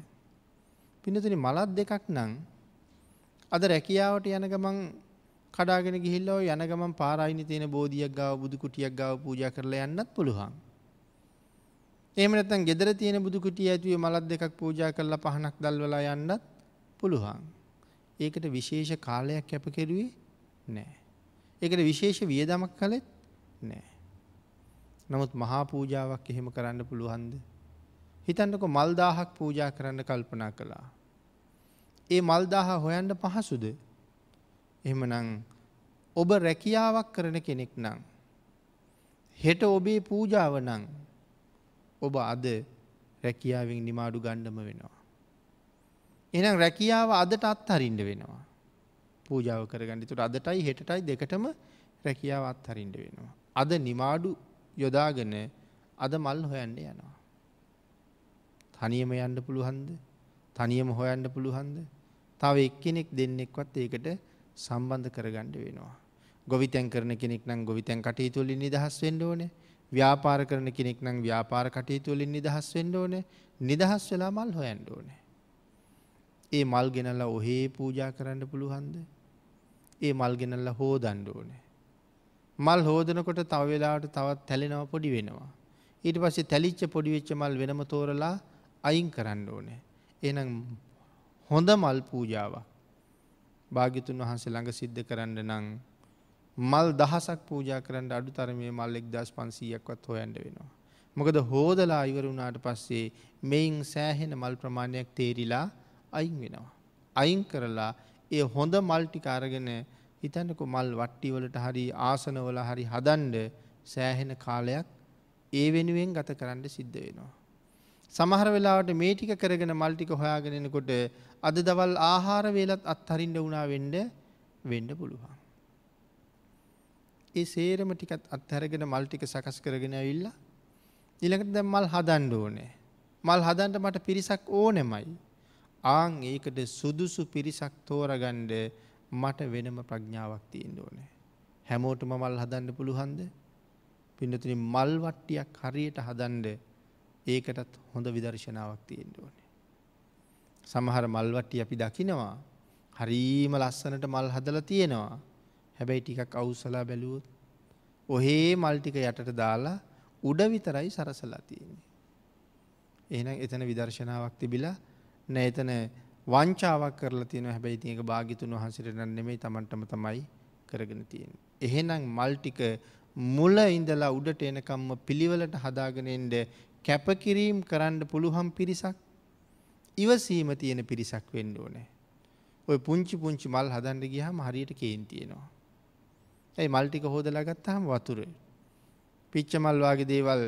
S2: පිනතුනි මලත් දෙකක් නං අද රැකියාවට යන ගමන් කඩාගෙන ගිහිල්ලෝ යන ගමන් පාරයිනි තියෙන බෝධියක් ගාව බුදු කුටියක් ගාව පූජා කරලා යන්නත් පුළුවන්. එහෙම නැත්නම් gedara තියෙන බුදු කුටිය ඇතුලේ මලක් දෙකක් පූජා කරලා පහනක් දැල්වලා යන්නත් පුළුවන්. ඒකට විශේෂ කාලයක් කැප කෙරුවේ නැහැ. ඒකට විශේෂ වියදමක් කළෙත් නැහැ. නමුත් මහා පූජාවක් එහෙම කරන්න පුළුවන්ද? හිතන්නකො මල් දහහක් පූජා කරන්න කල්පනා කළා. ඒ මල් දහ හොයන්න පහසුද? එහෙමනම් ඔබ රැකියාවක් කරන කෙනෙක් නම් හෙට ඔබේ පූජාව නම් ඔබ අද රැකියාවෙන් නිමාඩු ගණ්ඩම වෙනවා. එනම් රැකියාව අදට අත්හරින්ඩ වෙනවා. පූජාව කරගන්න තුට අදටයි හෙටටයි දෙකටම රැකියාව අත්හරින්ඩ වෙනවා. අද නිමාඩු යොදාගෙන අද මල් හොයන්න යනවා. තනියම යන්න පුළුහන්ද තනියම හොයන්න පුළුහන්ද තව එක්කෙනෙක් දෙන්නෙක්වත් ඒකට සම්බන්ධ කරගණ්ඩ වෙනවා. ගොවිතැන් කරන කෙනෙක් නම් ගොවිතැන් කටයුතුවලින් නිදහස් වෙන්න ඕන ව්‍යාපාර කරන කෙනෙක් නම් ව්‍යාපාර කටයුතුවලින් නිදහස් වෙන්න ඕන නිදහස් වෙලා මල් හොයන්ඩ ඕනේ. ඒ මල් ගෙනල්ල ඔහේ පූජා කරන්න පුළුහන්ද. ඒ මල් ගෙනල්ල හෝ දණ්ඩ ඕනේ. මල් හෝදනකොට තව වෙලාට තවත් තැලෙනව පොඩි වෙනවා. ඊට පස්සේ තැලිච්ච පොඩිවෙච්ච මල් වෙනම තෝරලා අයින් කරන්න ඕනේ. එනම් හොඳ මල් පූජාවක් භාගිතුන් වහන්සේ ළඟ සිද්ධ කරන්න නං මල් දහසක් පූජා කරන්න අඩු තරමේ මල් එක්දස් පන්සීයක්වත් හොයන්ඩ වෙනවා. මොකද හෝදලා ඉවරුණාට පස්සේ මෙයින් සෑහෙන මල් ප්‍රමාණයක් තේරිලා අයින් වෙනවා. අයින් කරලා ඒ හොඳ මල්ටි කාරගෙන හිතන්නක මල් වට්ටිවලට හරි ආසනවල හරි හදන්ඩ සෑහෙන කාලයක් ඒ වෙනුවෙන් ගත කරන්න සිද්ධ වෙනවා. සමහර වෙලාවට මේ ටික කරගෙන මල්ටික හොයාගෙනනකොට අද දවල් ආහාර වේලත් අත්හරින්ට වුණා වෙන්ඩ වෙන්ඩ පුළුවන්. ඒ සේරම ටිකත් අත්හැරගෙන මල්ටික සකස් කරගෙන ඇවිල්ලා ඉළඟට දැ මල් හදන්ඩ ඕනේ. මල් හදන්ට මට පිරිසක් ඕනෙමයි. ආං ඒකට සුදුසු පිරිසක් තෝරගණ්ඩ මට වෙනම ප්‍රඥාවක් තියෙන් ඕනේ. හැමෝටම මල් හදන්න පුළුහන්ද පිඩතුනි මල් වට්ටියක් හරියට හදන්ඩ ඒකටත් හොඳ විදර්ශනාවක් තියෙන් ඕනේ. සමහර මල්වට්ටි අපි දකිනවා හරීම ලස්සනට මල් හදල තියෙනවා හැබැයි ටිකක් අවුසලා බැලුවොත් ඔහේ මල්ටික යටට දාලා උඩ විතරයි සරසලා තියෙන්නේ. එහෙනම් එතන විදර්ශනාවක් තිබිලා නෑ එතන වංචාවක් කරලා තියෙන හැබැයි තියක භාගිතුන් වහන්සට නෙමෙයි තමන්ටම තමයි කරගෙන තියෙන. එහෙනම් මල්ටික මුල ඉඳලා උඩට එනකම්ම පිළිවලට හදාගෙනෙන්ට කැපකිරීම් කරන්න පුළුහම් පිරිසක් ඉවසීම තියෙන පිරිසක් වෙන්න ඕනෑ. ඔය පුංචි පුංචි මල් හදන්ඩ ගියහම හරියට කේන් තියෙනවා. ඇයි මල්ටික හෝදලා ගත්තාහම වතුර. පිච්ච මල්වාගේ දේවල්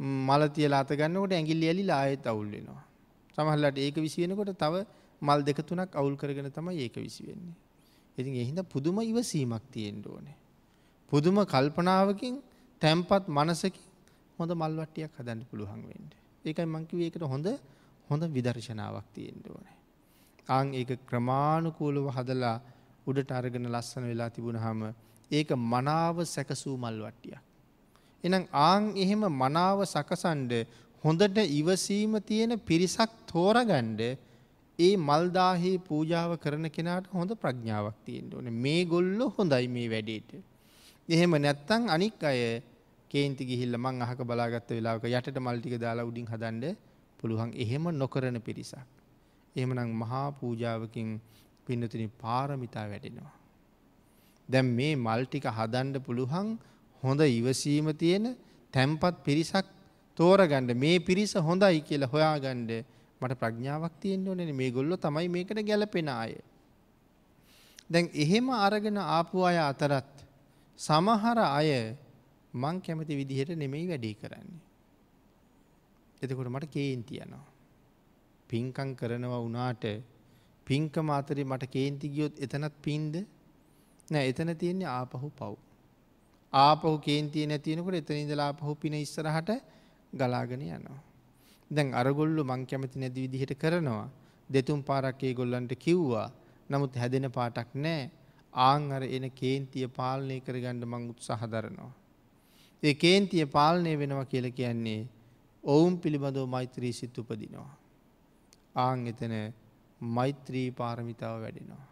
S2: මල තියලා අතගන්නකොට ඇගිල්ලි ඇලි ආයත් අවුල් වෙනවා. සමහල්ලට ඒක විසි වෙනකොට තව මල් දෙක තුනක් අවුල් කරගෙන තමයි ඒක විසි වෙන්නේ. ඉතින් එහින්ද පුදුම ඉවසීමක් තියෙන්ට ඕනේ. පුදුම කල්පනාවකින් තැම්පත් මනසකින් හොඳ මල්වට්ටියක් හදන්න පුළුවන් වෙන්ට. ඒකයි මංකිව ඒකට හොඳ හොඳ විදර්ශනාවක් තියෙන්ට ඕනේ. ආං ඒක ක්‍රමාණුකූලව හදලා උඩට අරගෙන ලස්සන වෙලා තිබුණ හම ඒක මනාව සැකසූ මල්වට්ටියක්. එනම් ආං එහෙම මනාව සකසන්ඩ හොඳට ඉවසීම තියෙන පිරිසක් තෝරගණ්ඩ ඒ මල්දාහේ පූජාව කරන කෙනාට හොඳ ප්‍රඥාවක් තියෙන්ට ඕන මේ ගොල්ලො හොඳයි මේ වැඩේට. එහෙම නැත්තං අනික් අය කේන්ති ගිහිල්ල මං අහක බලාගත්ත වෙලාක යටට මල්ටික දාලා උඩින් හදන්ඩ පුළුවන් එහෙම නොකරන පිරිසක්. එහෙමනම් මහා පූජාවකින් පින්නතුනි පාරමිතා වැඩෙනවා. දැම් මේ මල්ටික හදන්ඩ පුළුවන් හොඳ ඉවසීම තියෙන තැම්පත් පිරිසක් තෝරගණ්ඩ මේ පිරිස හොඳයි කියලා හොයාගණ්ඩ මට ප්‍රඥාවක් තියෙන්න්න ඕනෙන මේ ගොල්ලො තමයි මේකට ගැලපෙන අය. දැන් එහෙම අරගෙන ආපු අය අතරත් සමහර අය මං කැමති විදිහට නෙමෙයි වැඩේ කරන්නේ. එතකොට මට කේන්ති යනවා. පින්කං කරනවා වනාට පින්කම අතරි මට කේන්ති ගියොත් එතනත් පින්ද නෑ එතන තියෙන්නේ ආපහු පව්. ආපහු කේන්තිය නැතිනකට එතන ඉඳලා ආපහු පින ඉස්සරහට ගලාගෙන යනවා. දැන් අරගොල්ලු මං කැමති නැති විදිහට කරනවා. දෙතුන් පාරක්කේ ගොල්ලන්ට කිව්වා. නමුත් හැදෙන පාටක් නෑ ආං අර එන කේන්තිය පාලනය කරගණ්ඩ මං උත්සාහ දරනවා. ඒ කේන්තිය පාලනය වෙනවා කියල කියන්නේ ඔවුන් පිළිබඳව මෛත්‍රී සිත් උපදිනවා. ආං එතන මෛත්‍රී පාරමිතාව වැඩෙනවා.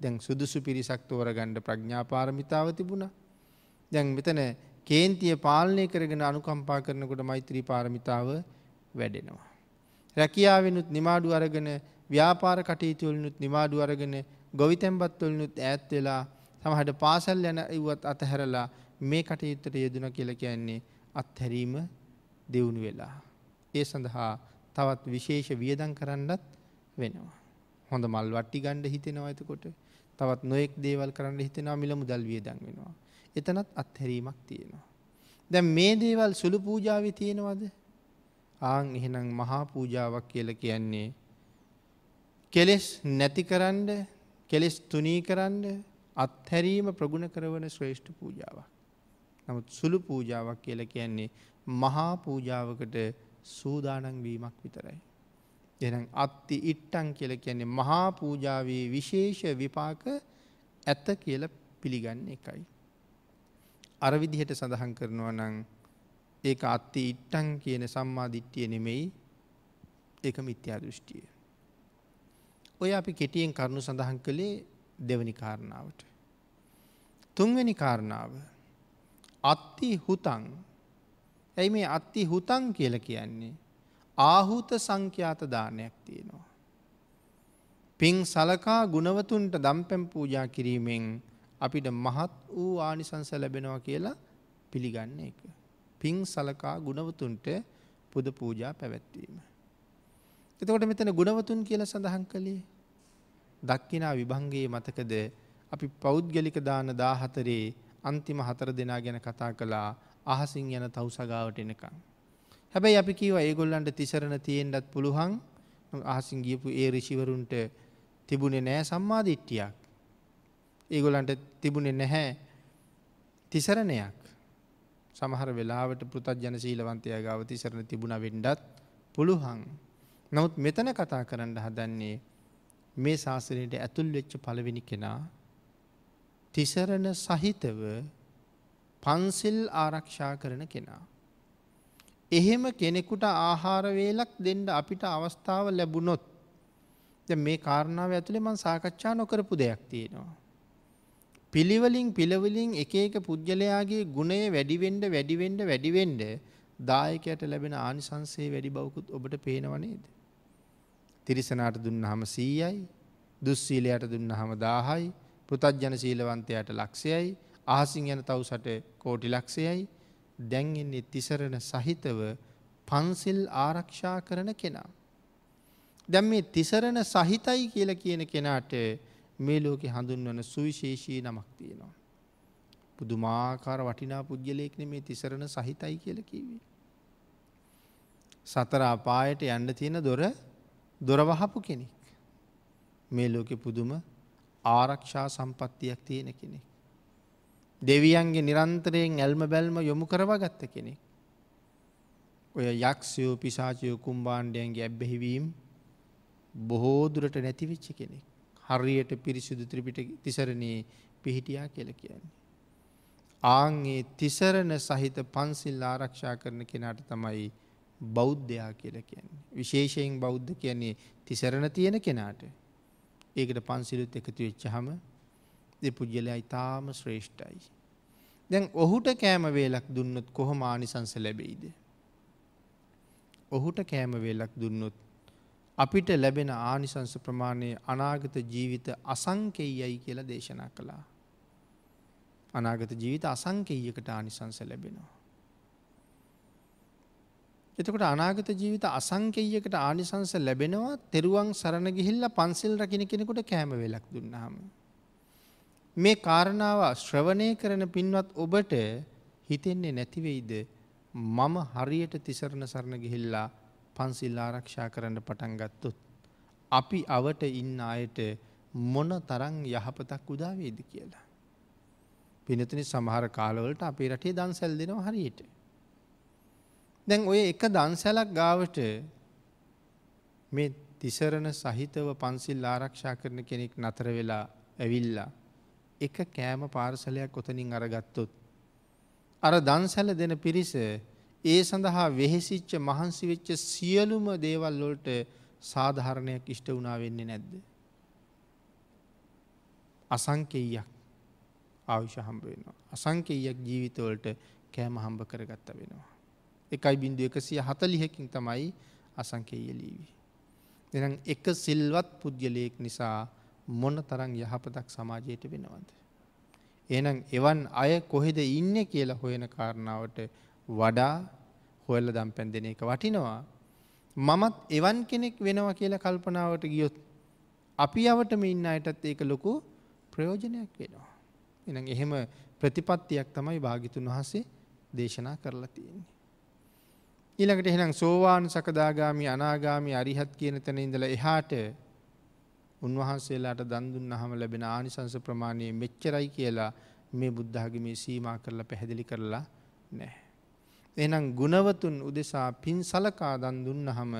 S2: දැන් සුදුසු පිරිසක් තෝර ගණ්ඩ ප්‍රඥා පාරමිතාව තිබුණ. දැන් මෙතන කේන්තිය පාලනය කරගෙන අනුකම්පා කරනකොට මෛත්‍රී පාරමිතාව වැඩෙනවා. රැකියාවෙනුත් නිමාඩු අරගෙන ව්‍යාපාර කටයුතුවලනුත් නිමාඩු අරගෙන ගොවිතැම්බත්වලනුත් ඇත් වෙලා සමහට පාසල් යන ඉවත් අතහැරලා මේ කටයුත්තට යෙදන කියල කියන්නේ අත්හැරීම දෙවුණු වෙලා. ඒ සඳහා තවත් විශේෂ වියදන් කරන්නත් වෙනවා. හොඳ මල් වට්ටි ගණ්ඩ හිතෙනවා ඇතකොට තවත් නොයෙක් දේවල් කරන්න හිතෙනවා මිල මුදල් වියදන් වෙනවා. එතනත් අත්හැරීමක් තියෙනවා. දැන් මේ දේවල් සුළු පූජාව තියෙනවද ආං එහෙනම් මහා පූජාවක් කියල කියන්නේ කෙලෙස් නැති කරන්න කෙලෙස් තුනී කරන්න අත්හැරීම ප්‍රගුණ කරවන ශ්‍රේෂ්ඨ පූජාවක්. නමුත් සුළු පූජාවක් කියල කියන්නේ මහා පූජාවකට සූදානන් වීමක් විතරයි. එනම් අත්ති ඉට්ටන් කියල කියන්නේ මහා පූජාවේ විශේෂ විපාක ඇත්ත කියල පිළිගන්න එකයි. අරවිදිහට සඳහන් කරනවා නං ඒ අත්ති ඉට්ටන් කියන සම්මාධිට්ටිය නෙමෙයි එක මිත්‍යා දෘෂ්ටිය. ඔය අපි කෙටියෙන් කරුණු සඳහන් කළේ දෙවනි කාරණාවට. තුන්වැනි කාරණාව අත්ති හුතන් ඇයි මේ අත්ති හුතන් කියල කියන්නේ ආහුත සංඛ්‍යාත දානයක් තියෙනවා. පින් සලකා ගුණවතුන්ට දම්පැම් පූජා කිරීමෙන් අපිට මහත් වූ ආනිසංස ලැබෙනවා කියලා පිළිගන්න එක. පින් සලකා ගුණවතුන්ට පුද පූජා පැවැත්වීම. එතකොට මෙතන ගුණවතුන් කියල සඳහන් කළේ දක්කිනා විභංගේ මතකද අපි පෞද්ගලික දාන දාහතරේ අන්තිම හතර දෙනා ගැන කතා කළා අහසින් යන තව් සගාවට එනකං. හැබැයි අපි කීව ඒගොල්ලන්ට තිසරණ තියෙන්ටත් පුළුවන් අහසින් ගියපු ඒ රිෂිවරුන්ට තිබුණේ නෑ සම්මාධිට්ටියක්. ඒගොලන්ට තිබුණේ නැහැ තිසරණයක් සමහර වෙලාවට පෘතත් ජන සීලවන්තය ගාව තිසරණ තිබුණ වෙන්ඩත් පුළුහන්. නමුත් මෙතන කතා කරන්න හදන්නේ මේ ශාසනයට ඇතුල් වෙච්ච පළවෙනි කෙනා තිසරණ සහිතව පන්සිල් ආරක්ෂා කරන කෙනා. එහෙම කෙනෙකුට ආහාරවේලක් දෙන්ඩ අපිට අවස්ථාව ලැබුණොත් මේ කාරණාව ඇතුළේ මං සාකච්ඡා නොකරපු දෙයක් තියෙනවා. පිළිවලින් පිළවලින් එක එක පුද්ගලයාගේ ගුණය වැඩිවෙන්ඩ වැඩිවෙන්ඩ වැඩිවෙන්ඩ දායකයට ලැබෙන ආනිසන්සේ වැඩි බවකුත් ඔබට පේනවනේද. තිරිසනාට දුන්න හම සීයයි දුස්සීලයට දුන්න හම දාහයි පෘතජ්ජන සීලවන්තයට ලක්ෂයයි ආසිං යන තවසට කෝටි ලක්ෂයයි දැන්ගෙන්නේ තිසරණ සහිතව පන්සිල් ආරක්ෂා කරන කෙනා. දැම් මේ තිසරණ සහිතයි කියල කියන කෙනාට මේ ලෝකෙ හඳුන්වන සුවිශේෂී නමක් තියෙනවා. පුදුමාකාර වටිනා පුද්ගලයෙක්න මේ තිසරණ සහිතයි කියල කිවී. සතර අපායට යන්න තියෙන දොර දොරවහපු කෙනෙක්. මේ ලෝකෙ පුදුම ආරක්ෂා සම්පත්තියක් තියෙන කෙනෙක්. දෙවියන්ගේ නිරන්තරයෙන් ඇල්ම බැල්ම යොමු කරව ගත්ත කෙනෙක්. ඔය යක්ෂයෝ පිසාචයෝ කුම්බාණ්ඩයන්ගේ ඇබ්බෙහිවීම් බොහෝදුරට නැතිවෙච්ච කෙනෙක්. හරියට පිරිසිදු ත්‍රිපිට තිසරණයේ පිහිටියා කියල කියන්නේ. ආංගේ තිසරණ සහිත පන්සිල් ආරක්ෂා කරන කෙනාට තමයි බෞද්ධයා කියල කියන්නේ. විශේෂයෙන් බෞද්ධ කියන්නේ තිසරණ තියෙන කෙනාට. ඒකට පන්සිලුත් එකතු වෙච්චහම දෙ පුද්ගලයා ඉතාම ශ්‍රේෂ්ඨයි. දැන් ඔහුට කෑම වේලක් දුන්නොත් කොහොම ආනිසංස ලැබෙයිද. ඔහුට කෑම වේලක් දුන්නොත් අපිට ලැබෙන ආනිසංස ප්‍රමාණය අනාගත ජීවිත අසංකෙයයි කියලා දේශනා කළා. අනාගත ජීවිත අසංකෙයකට ආනිසංස ලැබෙනවා. එතකොට අනාගත ජීවිත අසංකෙයකට ආනිසංස ලැබෙනවා තෙරුවන් සරණ ගිහිල්ල පන්සිල් රකින කෙනෙකුට කෑම වෙලක් දුන්නාම. මේ කාරණාව ශ්‍රවණය කරන පින්වත් ඔබට හිතෙන්නේ නැතිවෙයිද මම හරියට තිසරණ සරණ ගිහිල්ලා පන්සිල් ආරක්ෂා කරන්න පටන් ගත්තොත්. අපි අවට ඉන්න අයට මොන තරං යහපතක් උදාවේද කියලා. පිනතුනි සමහර කාලවලට අපේ රටේ දන්සැල් දෙනවා හරියට. දැන් ඔය එක දන්සැලක් ගාවට මේ තිසරණ සහිතව පන්සිල් ආරක්ෂා කරන කෙනෙක් නතර වෙලා ඇවිල්ලා එක කෑම පාර්සලයක් ඔතනින් අරගත්තොත්. අර දන්සැල දෙන පිරිස ඒ සඳහා වෙහෙසිච්ච මහන්සි වෙච්ච සියලුම දේවල් වලට සාධහරණයක් ඉෂ්ට වුණා වෙන්නේ නැද්ද. අසංකෙයක් ආවිශ හම්බ වෙනවා. අසංකෙයක් ජීවිතවලට කෑම හම්බ කරගත්ත වෙනවා. එකයි බින්දු එකසිය හතලිහකින් තමයි අසංකේය ලීවී. එනම් එක සිල්වත් පුද්ගලයෙක් නිසා මොන තරං යහපතක් සමාජයට වෙනවද. එනම් එවන් අය කොහෙද ඉන්න කියලා හොයන කාරණාවට වඩා හොයල්ල දම් පැන්දෙන එක වටිනවා. මමත් එවන් කෙනෙක් වෙනවා කියලා කල්පනාවට ගියොත්. අපි අවටම ඉන්න අයටත් ඒක ලොකු ප්‍රයෝජනයක් වෙනවා. එනම් එහෙම ප්‍රතිපත්තියක් තමයි භාගිතුන් වහසේ දේශනා කරලා තියෙන්නේ. ඊළඟට එහෙනම් සෝවාන් සකදාගාමි අනාගාමි අරිහත් කියන තැන ඉඳලා එහාට උන්වහන්සේලාට දන් දුන්නහම ලැබෙන ආනිසංස ප්‍රමාණය මෙච්චරයි කියලා මේ බුද්ධාගමේ සීමා කරලා පැහැදිලි කරලා නැහැ. එහෙනම් ගුණවතුන් උදෙසා පින් සලකා දන් දුන්නහම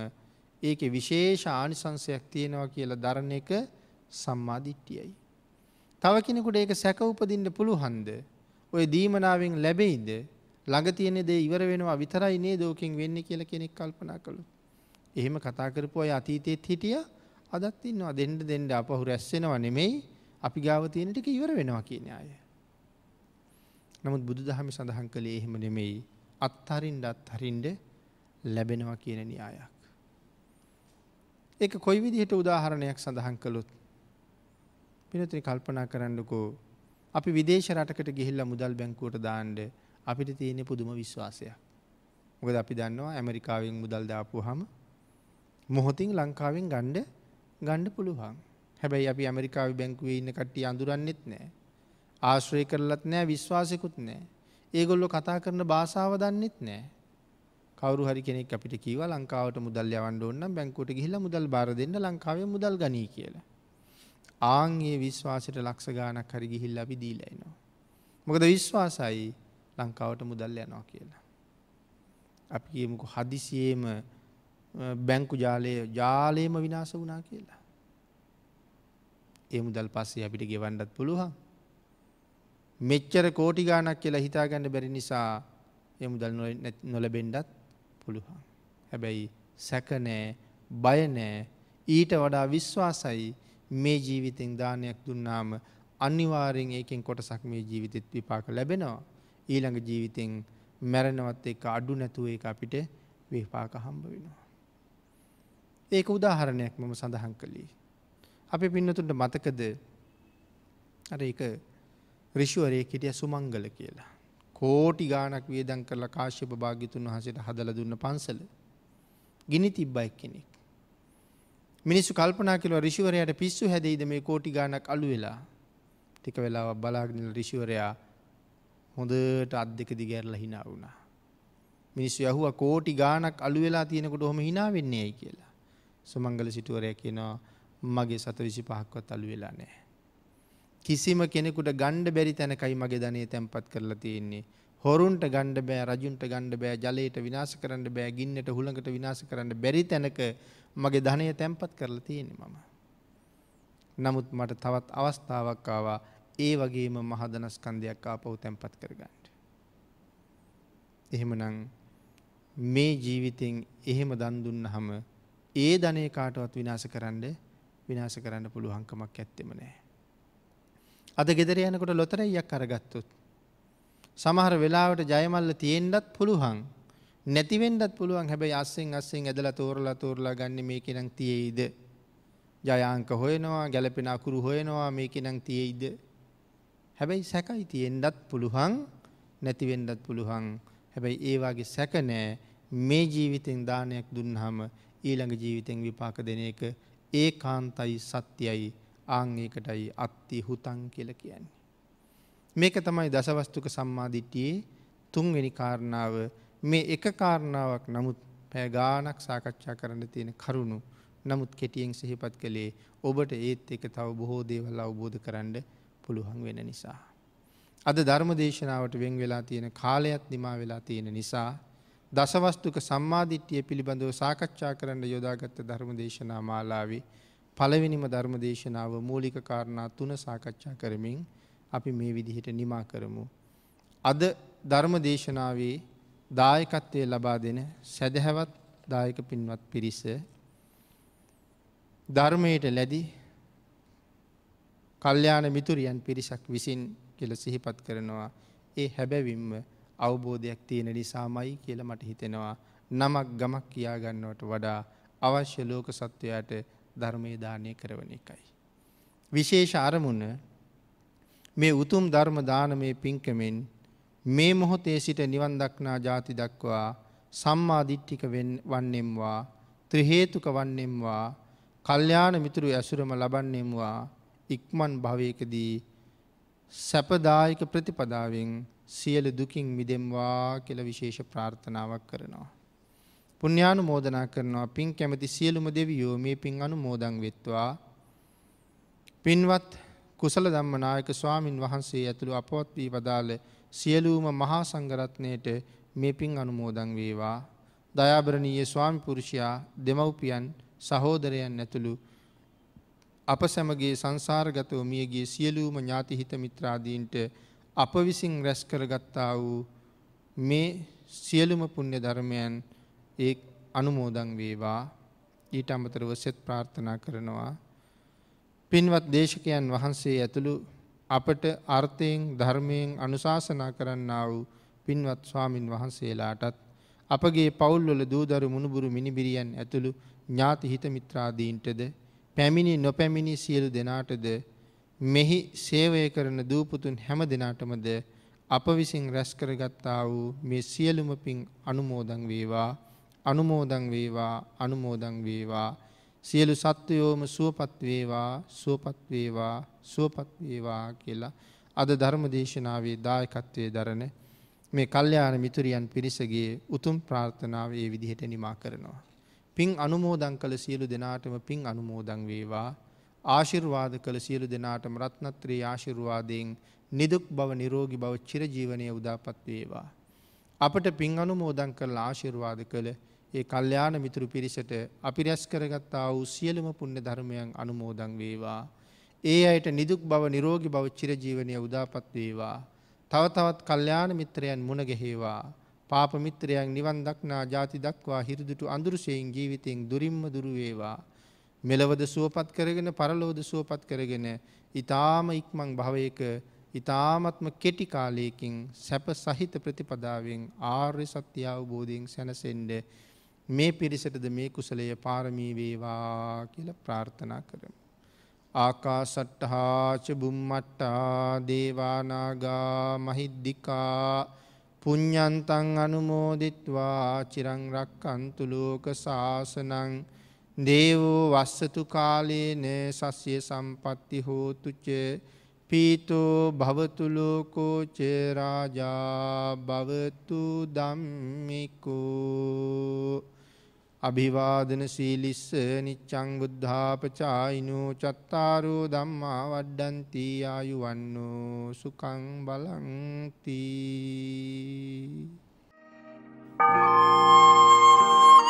S2: ඒකේ විශේෂ ආනිසංසයක් තියෙනවා කියලා දරණ එක සම්මාදිට්ඨියයි. තව කෙනෙකුට ඒක සැක උපදින්න පුළුවන්ද? ඔය දීමනාවෙන් ලැබෙයිද? ළඟ තියෙන දේ ඉවර වෙනවා විතරයි නේද ඕකෙන් වෙන්නේ කියලා කෙනෙක් කල්පනා කළොත්. එහෙම කතා කරපු අය අතීතයේත් හිටියා අදත් ඉන්නවා දෙන්න දෙන්න අපහු රැස් වෙනවා නෙමෙයි අපි ගාව තියෙන ටික ඉවර වෙනවා කියන අය. නමුත් බුදුදහමේ සඳහන් කළේ එහෙම නෙමෙයි අත්හරින්න අත්හරින්න ලැබෙනවා කියන න්‍යායක්. ඒක කොයි විදිහට උදාහරණයක් සඳහන් කළොත් පිනතුනි කල්පනා කරන්නකෝ අපි විදේශ රටකට ගිහිල්ල මුදල් බැංකුවට දාන්ඩ අපිට තියෙනෙ පුදුම විශ්වාසයක්. මොකද අපි දන්නවා ඇමරිකාවෙන් මුදල් දාපු හම මොහොතින් ලංකාවෙන් ගණ්ඩ ගණ්ඩ පුළුවන්. හැබැයි අපි ඇමරිකාව බැංකුවේ ඉන්න කට්ටිය අඳුරන්නෙත් නෑ. ආශ්‍රය කරලත් නෑ විශ්වාසකුත් නෑ. ඒගොල්ලො කතා කරන භාෂාව දන්නෙත් නෑ. කවරු හරි කෙනෙක් අපිට කීව ලංකාවට මුදල් යවන්න ඕන්න බැංකුවට ගිහිල්ල මුදල් බාර දෙන්න ලංකාවේ මුදල් ගනී කියලා. ආන්ගේ විශ්වාසයට ලක්ෂ ගානක් හරි ගිහිල්ල අපි දීලයිනවා. මොකද විශ්වාසයි ලංකාවට මුදල් යනවා කියලා. අපි කියමුක හදිසියේම බැංකු ජාලය ජාලයම විනාස වුනා කියලා. ඒ මුදල් පස්සේ අපිට ගෙවන්ඩත් පුළුවන්. මෙච්චර කෝටි ගානක් කියලා හිතාගන්න බැරි නිසා එමුදල් නොලබෙන්ඩත් පුළුවන්. හැබැයි සැකනෑ බයනෑ ඊට වඩා විශ්වාසයි මේ ජීවිතෙන් දානයක් දුන්නාම අනිවාරෙන් ඒකෙන් කොටසක් මේ ජීවිතෙත් විපාක ලැබෙනවා. ඊළඟ ජීවිතෙන් මැරණවත් එක අඩු නැතුව එක අපිට විපාක හම්බ වෙනවා. ඒක උදාහරණයක් මම සඳහන් කළේ. අපි පින්නතුන්ට මතකද අර එක රිශුවරය කෙටිය සුමංගල කියලා. කෝටි ගානක් වියදන් කරලා කාශ්‍යප භාගිතුන් වහසට හදල දුන්න පන්සල ගිනි තිබ්බයික් කෙනෙක්. මිනිස්සු කල්පනා කියල රිශවරයට පිස්සු හැදයිද මේ කෝටි ගානක් අලු වෙලා ටික වෙලාව බලාගනිල රිශවරයා හොඳට අත් දෙක දිගැරලා හිනා වුණා. මිනිස්සු යහුව කෝටි ගානක් අලු වෙලා තියෙනකොට හොම හිනා වෙන්නේ ඇයි කියලා. සුමංගල සිටුවරය කියනවා මගේ සත විසි පහක්වත් අලු වෙලා නෑ. කිසිම කෙනෙකුට ගණ්ඩ බැරි තැනකයි මගේ ධනය තැන්පත් කරලා තියෙන්නේ. හොරුන්ට ගණ්ඩ බෑ රජුන්ට ගණ්ඩ බෑ ජලයට විනාශ කරන්න බෑ ගින්නට හුළඟට විනාශ කරන්න බැරි තැනක මගේ ධනය තැන්පත් කරලා තියෙන මම. නමුත් මට තවත් අවස්ථාවක් ආවා ඒ වගේම මහදනස්කන්දයක් ආපව් තැන්පත් කරගන්නට. එහෙමනං මේ ජීවිතෙන් එහෙම දන්දුන්න හම ඒ ධනය කාටවත් විනාශ කරන්න විනාශ කරන්න පුළුවන්කමක් ඇත්තෙම නෑ. අද ගෙදර යනකොට ලොතරයියක් අරගත්තුත්. සමහර වෙලාවට ජයමල්ල තියෙන්ඩත් පුළුවන් නැතිවෙන්ඩත් පුළුවන් හැබැයි අස්සෙන් අස්සෙන් ඇදල තෝරලා තෝරලා ගන්න මේක නං තියේයිද. ජයාංක හොයනවා ගැලපෙන අකුරු හොයනවා මේක නං තියේයිද. හැබැයි සැකයි තියෙන්ඩත් පුළුවන් නැතිවෙන්ඩත් පුළුවන් හැබැයි ඒවාගේ සැකනෑ මේ ජීවිතෙන් දානයක් දුන්නහම ඊළඟ ජීවිතෙන් විපාක දෙන එක ඒ කාන්තයි සත්‍යයි ආංඒකටයි අත්ති හුතන් කියල කියන්නේ. මේක තමයි දසවස්තුක සම්මාධිට්ටියේ තුන්වෙනි කාරණාව මේ එක කාරණාවක් නමුත් පෑගානක් සාකච්ඡා කරන්න තියෙන කරුණු නමුත් කෙටියෙන් සිහිපත් කළේ ඔබට ඒත් එක තව බොහෝ දේවල් අවබෝධ කරන්න පුළුවන් වෙන නිසා. අද ධර්ම දේශනාවට වෙන් වෙලා තියෙන කාලයක් නිමා වෙලා තියෙන නිසා දසවස්තුක සම්මාධිට්්‍යය පිළිබඳව සාකච්ඡා කරන්න යොදාගත්ත ධර්ම දේශනා මාලාවේ පළවෙනිම ධර්ම දේශනාව මූලික කාරණා තුන සාකච්ඡා කරමින් අපි මේ විදිහට නිමා කරමු. අද ධර්ම දේශනාවේ දායකත්වය ලබා දෙන සැදැහැවත් දායක පින්වත් පිරිස ධර්මයට ලැදි කල්්‍යාන මිතුරියන් පිරිසක් විසින් කියල සිහිපත් කරනවා ඒ හැබැවිම්ම අවබෝධයක් තියෙන නිසාමයි කියල මට හිතෙනවා නමක් ගමක් කියාගන්නවට වඩා අවශ්‍ය ලෝක සත්වයාට ධර්මය දානය කරවන එකයි. විශේෂ අරමුණ මේ උතුම් ධර්ම දානමය පින්කමෙන් මේ මොහොතේ සිට නිවන් දක්නා ජාති දක්වා සම්මාධිට්ටික වන්නෙම්වා ත්‍රහේතුක වන්නෙම්වා කල්්‍යාන මිතුරු ඇසුරම ලබන්නෙම්වා ඉක්මන් භවයකදී සැපදායක ප්‍රතිපදාවෙන් සියලු දුකින් මිදෙම්වා කියල විශේෂ ප්‍රාර්ථනාවක් කරනවා. පුුණ්‍යානු මෝදනා කරනවා පින් කැමති සියලුම දෙවියෝ මේ පින් අනු මෝදං වෙත්වා. පින්වත් කුසල දම්මනායක ස්වාමින් වහන්සේ ඇතුළු අපවත් වී වදාළ සියලූම මහා සංගරත්නයට මේ පින් අනුමෝදං වේවා. දයාබරණීය ස්වාමි පුරුෂයා දෙමව්පියන් සහෝදරයන් ඇතුළු අප සැමගේ සංසාරගතව මියගේ සියලූම ඥාතිහිත මිත්‍රාදීන්ට අප විසින් රැස් කරගත්තා වූ මේ සියලුම පුුණ්‍ය ධර්මයන් ඒ අනුමෝදං වේවා ඊට අමතරව සෙත් ප්‍රාර්ථනා කරනවා. පින්වත් දේශකයන් වහන්සේ ඇතුළු අපට අර්ථයෙන් ධර්මයෙන් අනුශාසනා කරන්න වූ පින්වත් ස්වාමින් වහන්සේලාටත් අපගේ පවුල්වල දූදරු මුණුබුරු මිනිබිරියන් ඇතුළු ඥාති හිත මිත්‍රාදීන්ටද පැමිණි නොපැමිණි සියලු දෙනාටද මෙහි සේවය කරන දූපුතුන් හැම දෙනාටමද අප විසින් රැස් කරගත්තා වූ මේ සියලුම පින් අනුමෝදන් වේවා අනුමෝදන් වේවා අනුමෝදන් වේවා සියලු සත්වයෝම සුවපත් වේවා සුවපත් වේවා සුවපත් වේවා කියලා අද ධර්ම දේශනාවේ දායකත්වයේ දරන මේ කල්යාණ මිතුරියන් පිරිසගේ උතුම් ප්‍රාර්ථනාව ඒ විදිහට නිමා කරනවා. පින් අනුමෝදන් කළ සියලු දෙනාටම පින් අනුමෝදන් වේවා. ආශිර්වාද කළ සියලු දෙනාටම රත්නත්‍රී ආශිර්වාදයෙන් නිදුක් බව නිරෝගී බව චිරජීවනය උදාපත් වේවා. අපට පින් අනුමෝදන් කරලා ආශිර්වාද කළ ඒ කල්යාණ මිතුරු පිරිසට අපි රැස් කරගත්තා වූ සියලුම පුණ්‍ය ධර්මයන් අනුමෝදන් වේවා. ඒ අයට නිදුක් බව නිරෝගී බව චිරජීවනය උදාපත් වේවා. තව තවත් කල්යාණ මිත්‍රයන් මුණ ගැහිවා. පාප මිත්‍රයන් නිවන් දක්නා ජාති දක්වා හිරිදුටු අඳුරුසයෙන් ජීවිතයෙන් දුරින්ම දුරු වේවා. මෙලවද සුවපත් කරගෙන පරලෝද සුවපත් කරගෙන ඊ타ම ඉක්මන් භවයක ඉතාමත්ම කෙටි කාලයකින් සැප සහිත ප්‍රතිපදාවෙන් ආර්ය සත්‍ය අවබෝධයෙන් සැනසෙන්ඩ මේ පිරිසටද මේ කුසලය පාරමී වේවා කියල ප්‍රාර්ථනා කරම. ආකාසට්ටහාච බුම්මට්ටා දේවානාගා මහිද්දිකා පුඤ්ඥන්තන් අනුමෝදිත්වා චිරංරක් අන්තුලෝක ශාසනං දේවෝ වස්සතු කාලේන සස්ය සම්පත්ති හෝතුචේ පීතෝ භවතු ලෝකෝ ච රාජා භවතු ධම්මිකෝ අභිවාදන සීලිස්ස නිච්චං බුද්ධාපචායිනෝ චත්තාරෝ ධම්මා වඩ්ඩන්ති ආයුවන්නෝ සුකං බලන්ති Thank you.